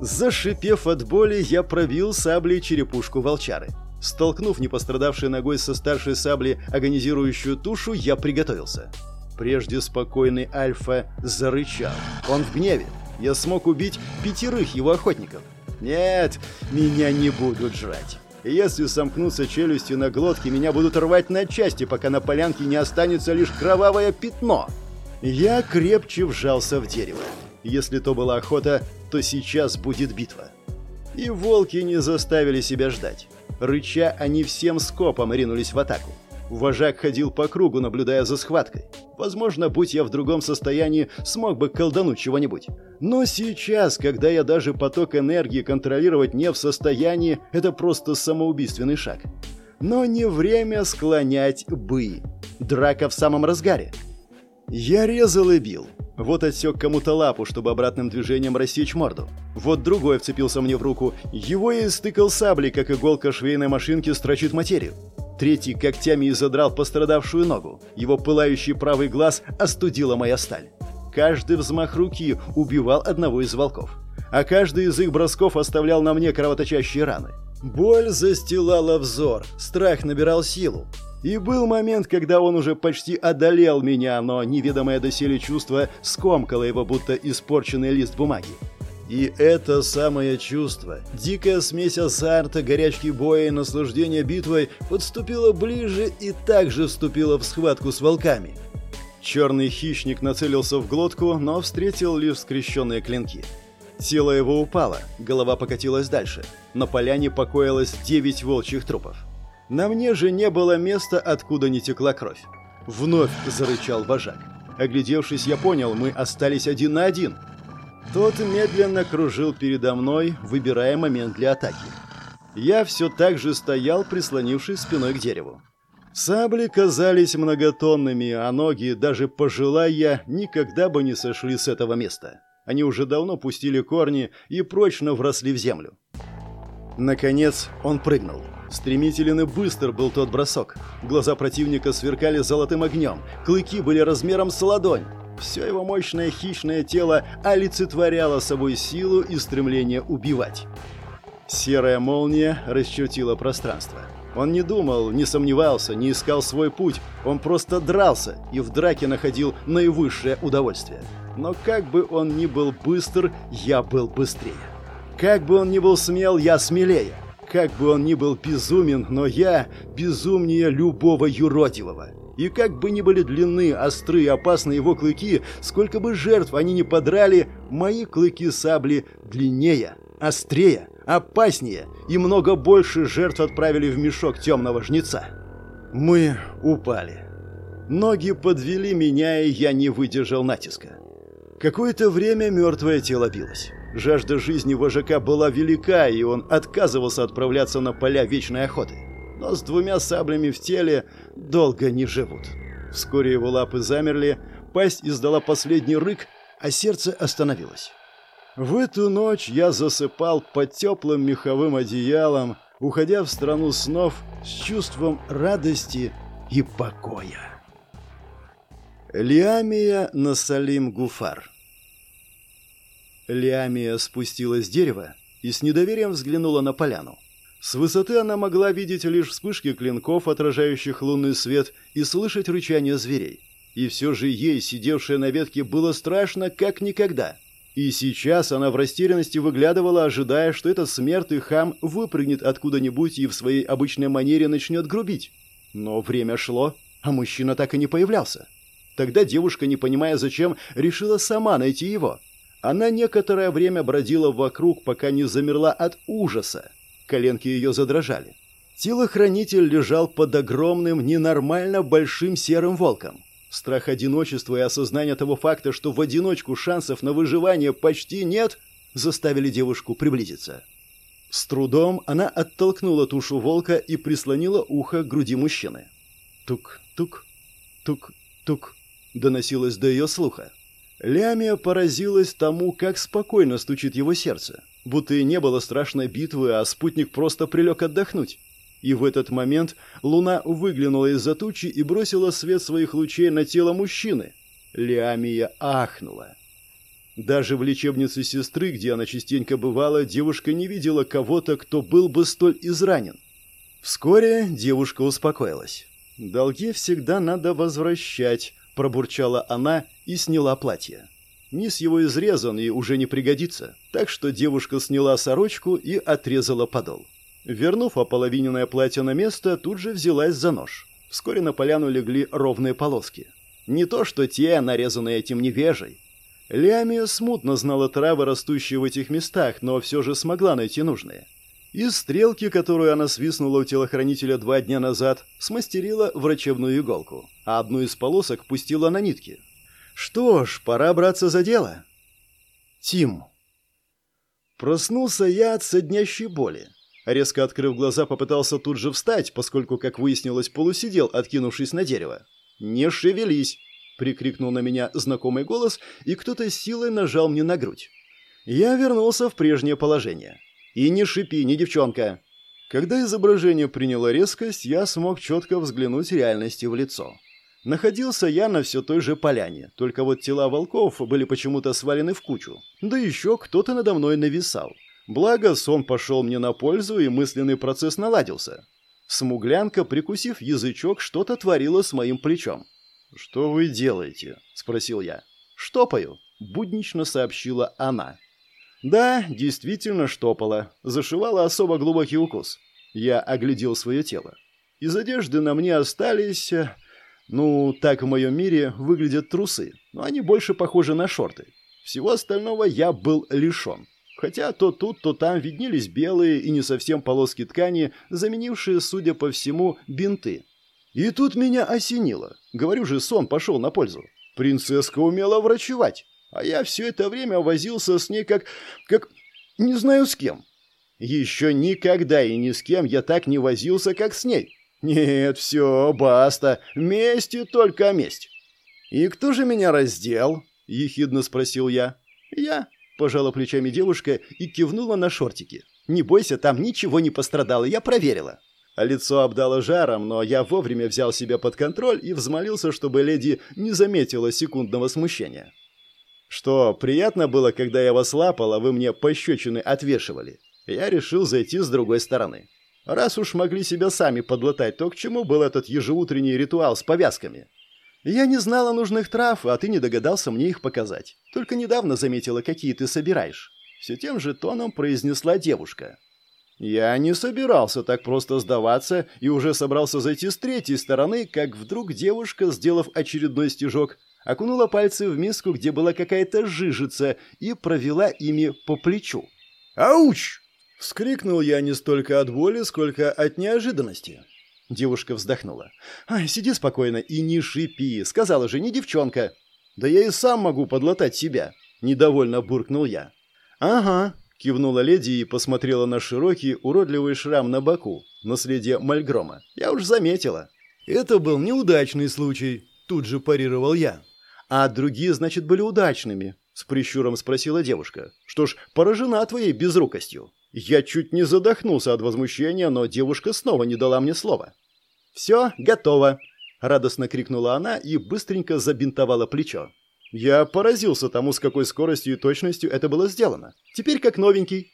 Зашипев от боли, я пробил саблей черепушку волчары. Столкнув непострадавшей ногой со старшей сабли агонизирующую тушу, я приготовился. Прежде спокойный Альфа зарычал. Он в гневе. Я смог убить пятерых его охотников. Нет, меня не будут жрать если сомкнутся челюстью на глотке, меня будут рвать на части, пока на полянке не останется лишь кровавое пятно. Я крепче вжался в дерево. Если то была охота, то сейчас будет битва. И волки не заставили себя ждать. Рыча, они всем скопом ринулись в атаку. Вожак ходил по кругу, наблюдая за схваткой. Возможно, будь я в другом состоянии, смог бы колдануть чего-нибудь. Но сейчас, когда я даже поток энергии контролировать не в состоянии, это просто самоубийственный шаг. Но не время склонять бы. Драка в самом разгаре. Я резал и бил. Вот отсек кому-то лапу, чтобы обратным движением рассечь морду. Вот другой вцепился мне в руку. Его я истыкал саблей, как иголка швейной машинки строчит материю. Третий когтями изодрал пострадавшую ногу. Его пылающий правый глаз остудила моя сталь. Каждый взмах руки убивал одного из волков. А каждый из их бросков оставлял на мне кровоточащие раны. Боль застилала взор, страх набирал силу. И был момент, когда он уже почти одолел меня, но неведомое доселе чувство скомкало его, будто испорченный лист бумаги. И это самое чувство, дикая смесь азарта, горячки боя и наслаждения битвой, подступило ближе и также вступило в схватку с волками. Черный хищник нацелился в глотку, но встретил лишь скрещенные клинки. Тело его упало, голова покатилась дальше. На поляне покоилось девять волчьих трупов. На мне же не было места, откуда не текла кровь. Вновь зарычал вожак. Оглядевшись, я понял, мы остались один на один – тот медленно кружил передо мной, выбирая момент для атаки. Я все так же стоял, прислонившись спиной к дереву. Сабли казались многотонными, а ноги, даже пожелая, никогда бы не сошли с этого места. Они уже давно пустили корни и прочно вросли в землю. Наконец он прыгнул. Стремителен и быстр был тот бросок. Глаза противника сверкали золотым огнем, клыки были размером с ладонь. Все его мощное хищное тело олицетворяло собой силу и стремление убивать. Серая молния расчертила пространство. Он не думал, не сомневался, не искал свой путь. Он просто дрался и в драке находил наивысшее удовольствие. Но как бы он ни был быстр, я был быстрее. Как бы он ни был смел, я смелее. Как бы он ни был безумен, но я безумнее любого юродивого. И как бы ни были длинны, остры и опасны его клыки, сколько бы жертв они ни подрали, мои клыки сабли длиннее, острее, опаснее и много больше жертв отправили в мешок темного жнеца. Мы упали. Ноги подвели меня, и я не выдержал натиска. Какое-то время мертвое тело билось. Жажда жизни вожака была велика, и он отказывался отправляться на поля вечной охоты. Но с двумя саблями в теле долго не живут. Вскоре его лапы замерли, пасть издала последний рык, а сердце остановилось. В эту ночь я засыпал под теплым меховым одеялом, уходя в страну снов с чувством радости и покоя. Лиамия Насалим Гуфар Лиамия спустилась с дерева и с недоверием взглянула на поляну. С высоты она могла видеть лишь вспышки клинков, отражающих лунный свет, и слышать рычание зверей. И все же ей, сидевшей на ветке, было страшно, как никогда. И сейчас она в растерянности выглядывала, ожидая, что этот смертный хам выпрыгнет откуда-нибудь и в своей обычной манере начнет грубить. Но время шло, а мужчина так и не появлялся. Тогда девушка, не понимая зачем, решила сама найти его – она некоторое время бродила вокруг, пока не замерла от ужаса. Коленки ее задрожали. Телохранитель лежал под огромным, ненормально большим серым волком. Страх одиночества и осознание того факта, что в одиночку шансов на выживание почти нет, заставили девушку приблизиться. С трудом она оттолкнула тушу волка и прислонила ухо к груди мужчины. Тук-тук, тук-тук доносилось до ее слуха. Лямия поразилась тому, как спокойно стучит его сердце. Будто и не было страшной битвы, а спутник просто прилег отдохнуть. И в этот момент луна выглянула из-за тучи и бросила свет своих лучей на тело мужчины. Лямия ахнула. Даже в лечебнице сестры, где она частенько бывала, девушка не видела кого-то, кто был бы столь изранен. Вскоре девушка успокоилась. «Долги всегда надо возвращать», – пробурчала она и сняла платье. Низ его изрезан и уже не пригодится, так что девушка сняла сорочку и отрезала подол. Вернув ополовиненное платье на место, тут же взялась за нож. Вскоре на поляну легли ровные полоски. Не то что те, нарезанные этим невежей. Лиамия смутно знала травы, растущие в этих местах, но все же смогла найти нужные. Из стрелки, которую она свистнула у телохранителя два дня назад, смастерила врачебную иголку, а одну из полосок пустила на нитки. Что ж, пора браться за дело. Тим. Проснулся я от соднящей боли. Резко открыв глаза, попытался тут же встать, поскольку, как выяснилось, полусидел, откинувшись на дерево. «Не шевелись!» — прикрикнул на меня знакомый голос, и кто-то силой нажал мне на грудь. Я вернулся в прежнее положение. И не шипи, не девчонка. Когда изображение приняло резкость, я смог четко взглянуть реальности в лицо. Находился я на все той же поляне, только вот тела волков были почему-то свалены в кучу. Да еще кто-то надо мной нависал. Благо, сон пошел мне на пользу, и мысленный процесс наладился. Смуглянка, прикусив язычок, что-то творила с моим плечом. «Что вы делаете?» – спросил я. «Штопаю», – буднично сообщила она. Да, действительно штопала. Зашивала особо глубокий укус. Я оглядел свое тело. Из одежды на мне остались... Ну, так в моем мире выглядят трусы, но они больше похожи на шорты. Всего остального я был лишен. Хотя то тут, то там виднелись белые и не совсем полоски ткани, заменившие, судя по всему, бинты. И тут меня осенило. Говорю же, сон пошел на пользу. Принцесска умела врачевать. А я все это время возился с ней как... как... не знаю с кем. Еще никогда и ни с кем я так не возился, как с ней. Нет, все, баста. Месть и только месть. «И кто же меня раздел?» – ехидно спросил я. «Я», – пожала плечами девушка и кивнула на шортики. «Не бойся, там ничего не пострадало, я проверила». Лицо обдало жаром, но я вовремя взял себя под контроль и взмолился, чтобы леди не заметила секундного смущения. Что, приятно было, когда я вас лапал, а вы мне пощечины отвешивали? Я решил зайти с другой стороны. Раз уж могли себя сами подлатать, то к чему был этот ежеутренний ритуал с повязками? «Я не знала нужных трав, а ты не догадался мне их показать. Только недавно заметила, какие ты собираешь». Все тем же тоном произнесла девушка. Я не собирался так просто сдаваться и уже собрался зайти с третьей стороны, как вдруг девушка, сделав очередной стежок, окунула пальцы в миску, где была какая-то жижица, и провела ими по плечу. «Ауч!» — вскрикнул я не столько от боли, сколько от неожиданности. Девушка вздохнула. «Ай, сиди спокойно и не шипи. Сказала же, не девчонка». «Да я и сам могу подлатать себя», — недовольно буркнул я. «Ага», — кивнула леди и посмотрела на широкий, уродливый шрам на боку, наследие Мальгрома. «Я уж заметила». «Это был неудачный случай», — тут же парировал я. «А другие, значит, были удачными?» — с прищуром спросила девушка. «Что ж, поражена твоей безрукостью». Я чуть не задохнулся от возмущения, но девушка снова не дала мне слова. «Все, готово!» — радостно крикнула она и быстренько забинтовала плечо. Я поразился тому, с какой скоростью и точностью это было сделано. Теперь как новенький.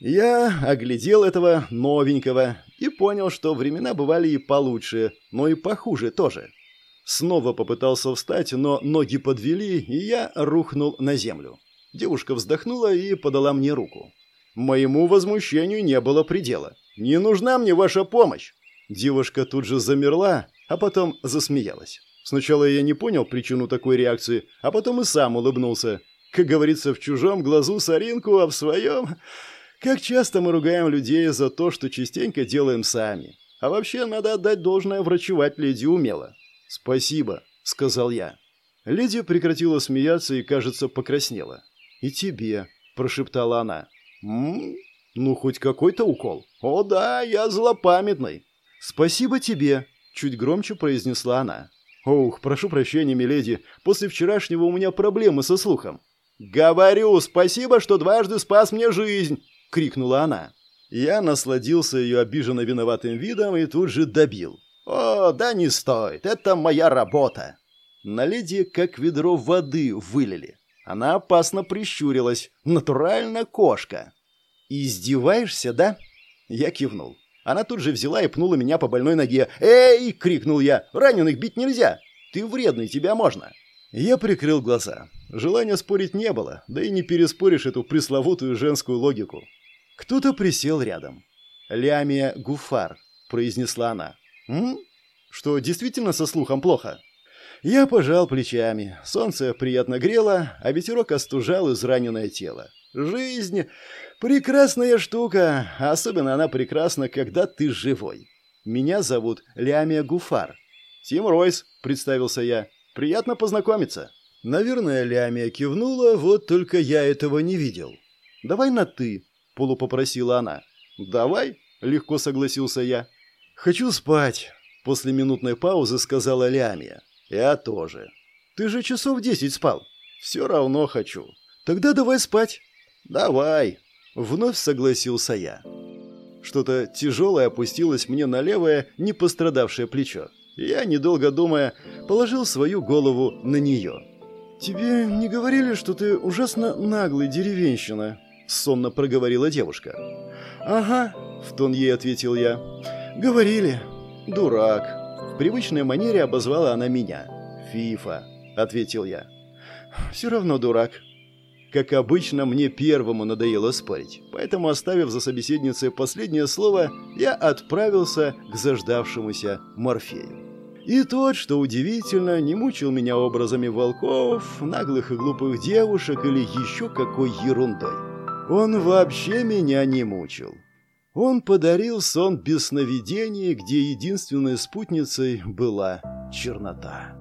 Я оглядел этого новенького и понял, что времена бывали и получше, но и похуже тоже. Снова попытался встать, но ноги подвели, и я рухнул на землю. Девушка вздохнула и подала мне руку. Моему возмущению не было предела. «Не нужна мне ваша помощь!» Девушка тут же замерла, а потом засмеялась. Сначала я не понял причину такой реакции, а потом и сам улыбнулся. Как говорится, в чужом глазу соринку, а в своем... Как часто мы ругаем людей за то, что частенько делаем сами. А вообще, надо отдать должное, врачевать леди умело. «Спасибо», — сказал я. Леди прекратила смеяться и, кажется, покраснела. «И тебе», — прошептала она. «М? Ну, хоть какой-то укол. О да, я злопамятный». «Спасибо тебе», — чуть громче произнесла она. «Ох, прошу прощения, миледи, после вчерашнего у меня проблемы со слухом». «Говорю, спасибо, что дважды спас мне жизнь!» — крикнула она. Я насладился ее обиженно виноватым видом и тут же добил. «О, да не стоит, это моя работа!» На леди как ведро воды вылили. Она опасно прищурилась. Натурально кошка. «Издеваешься, да?» Я кивнул. Она тут же взяла и пнула меня по больной ноге. «Эй!» — крикнул я. «Раненых бить нельзя! Ты вредный, тебя можно!» Я прикрыл глаза. Желания спорить не было, да и не переспоришь эту пресловутую женскую логику. Кто-то присел рядом. «Лямия Гуфар», — произнесла она. «М? Что, действительно со слухом плохо?» Я пожал плечами. Солнце приятно грело, а ветерок остужал израненное тело. Жизнь — прекрасная штука, особенно она прекрасна, когда ты живой. Меня зовут Лямия Гуфар. Тим Ройс, представился я. Приятно познакомиться. Наверное, Лямия кивнула, вот только я этого не видел. Давай на «ты», — полупопросила она. «Давай», — легко согласился я. «Хочу спать», — после минутной паузы сказала Лямия. «Я тоже». «Ты же часов десять спал». «Все равно хочу». «Тогда давай спать». «Давай», — вновь согласился я. Что-то тяжелое опустилось мне на левое, не пострадавшее плечо. Я, недолго думая, положил свою голову на нее. «Тебе не говорили, что ты ужасно наглый деревенщина?» — сонно проговорила девушка. «Ага», — в тон ей ответил я. «Говорили». «Дурак», привычной манере обозвала она меня. «Фифа», — ответил я. «Все равно дурак». Как обычно, мне первому надоело спорить, поэтому, оставив за собеседницей последнее слово, я отправился к заждавшемуся Морфею. И тот, что удивительно, не мучил меня образами волков, наглых и глупых девушек или еще какой ерундой. Он вообще меня не мучил. Он подарил сон без сновидений, где единственной спутницей была чернота.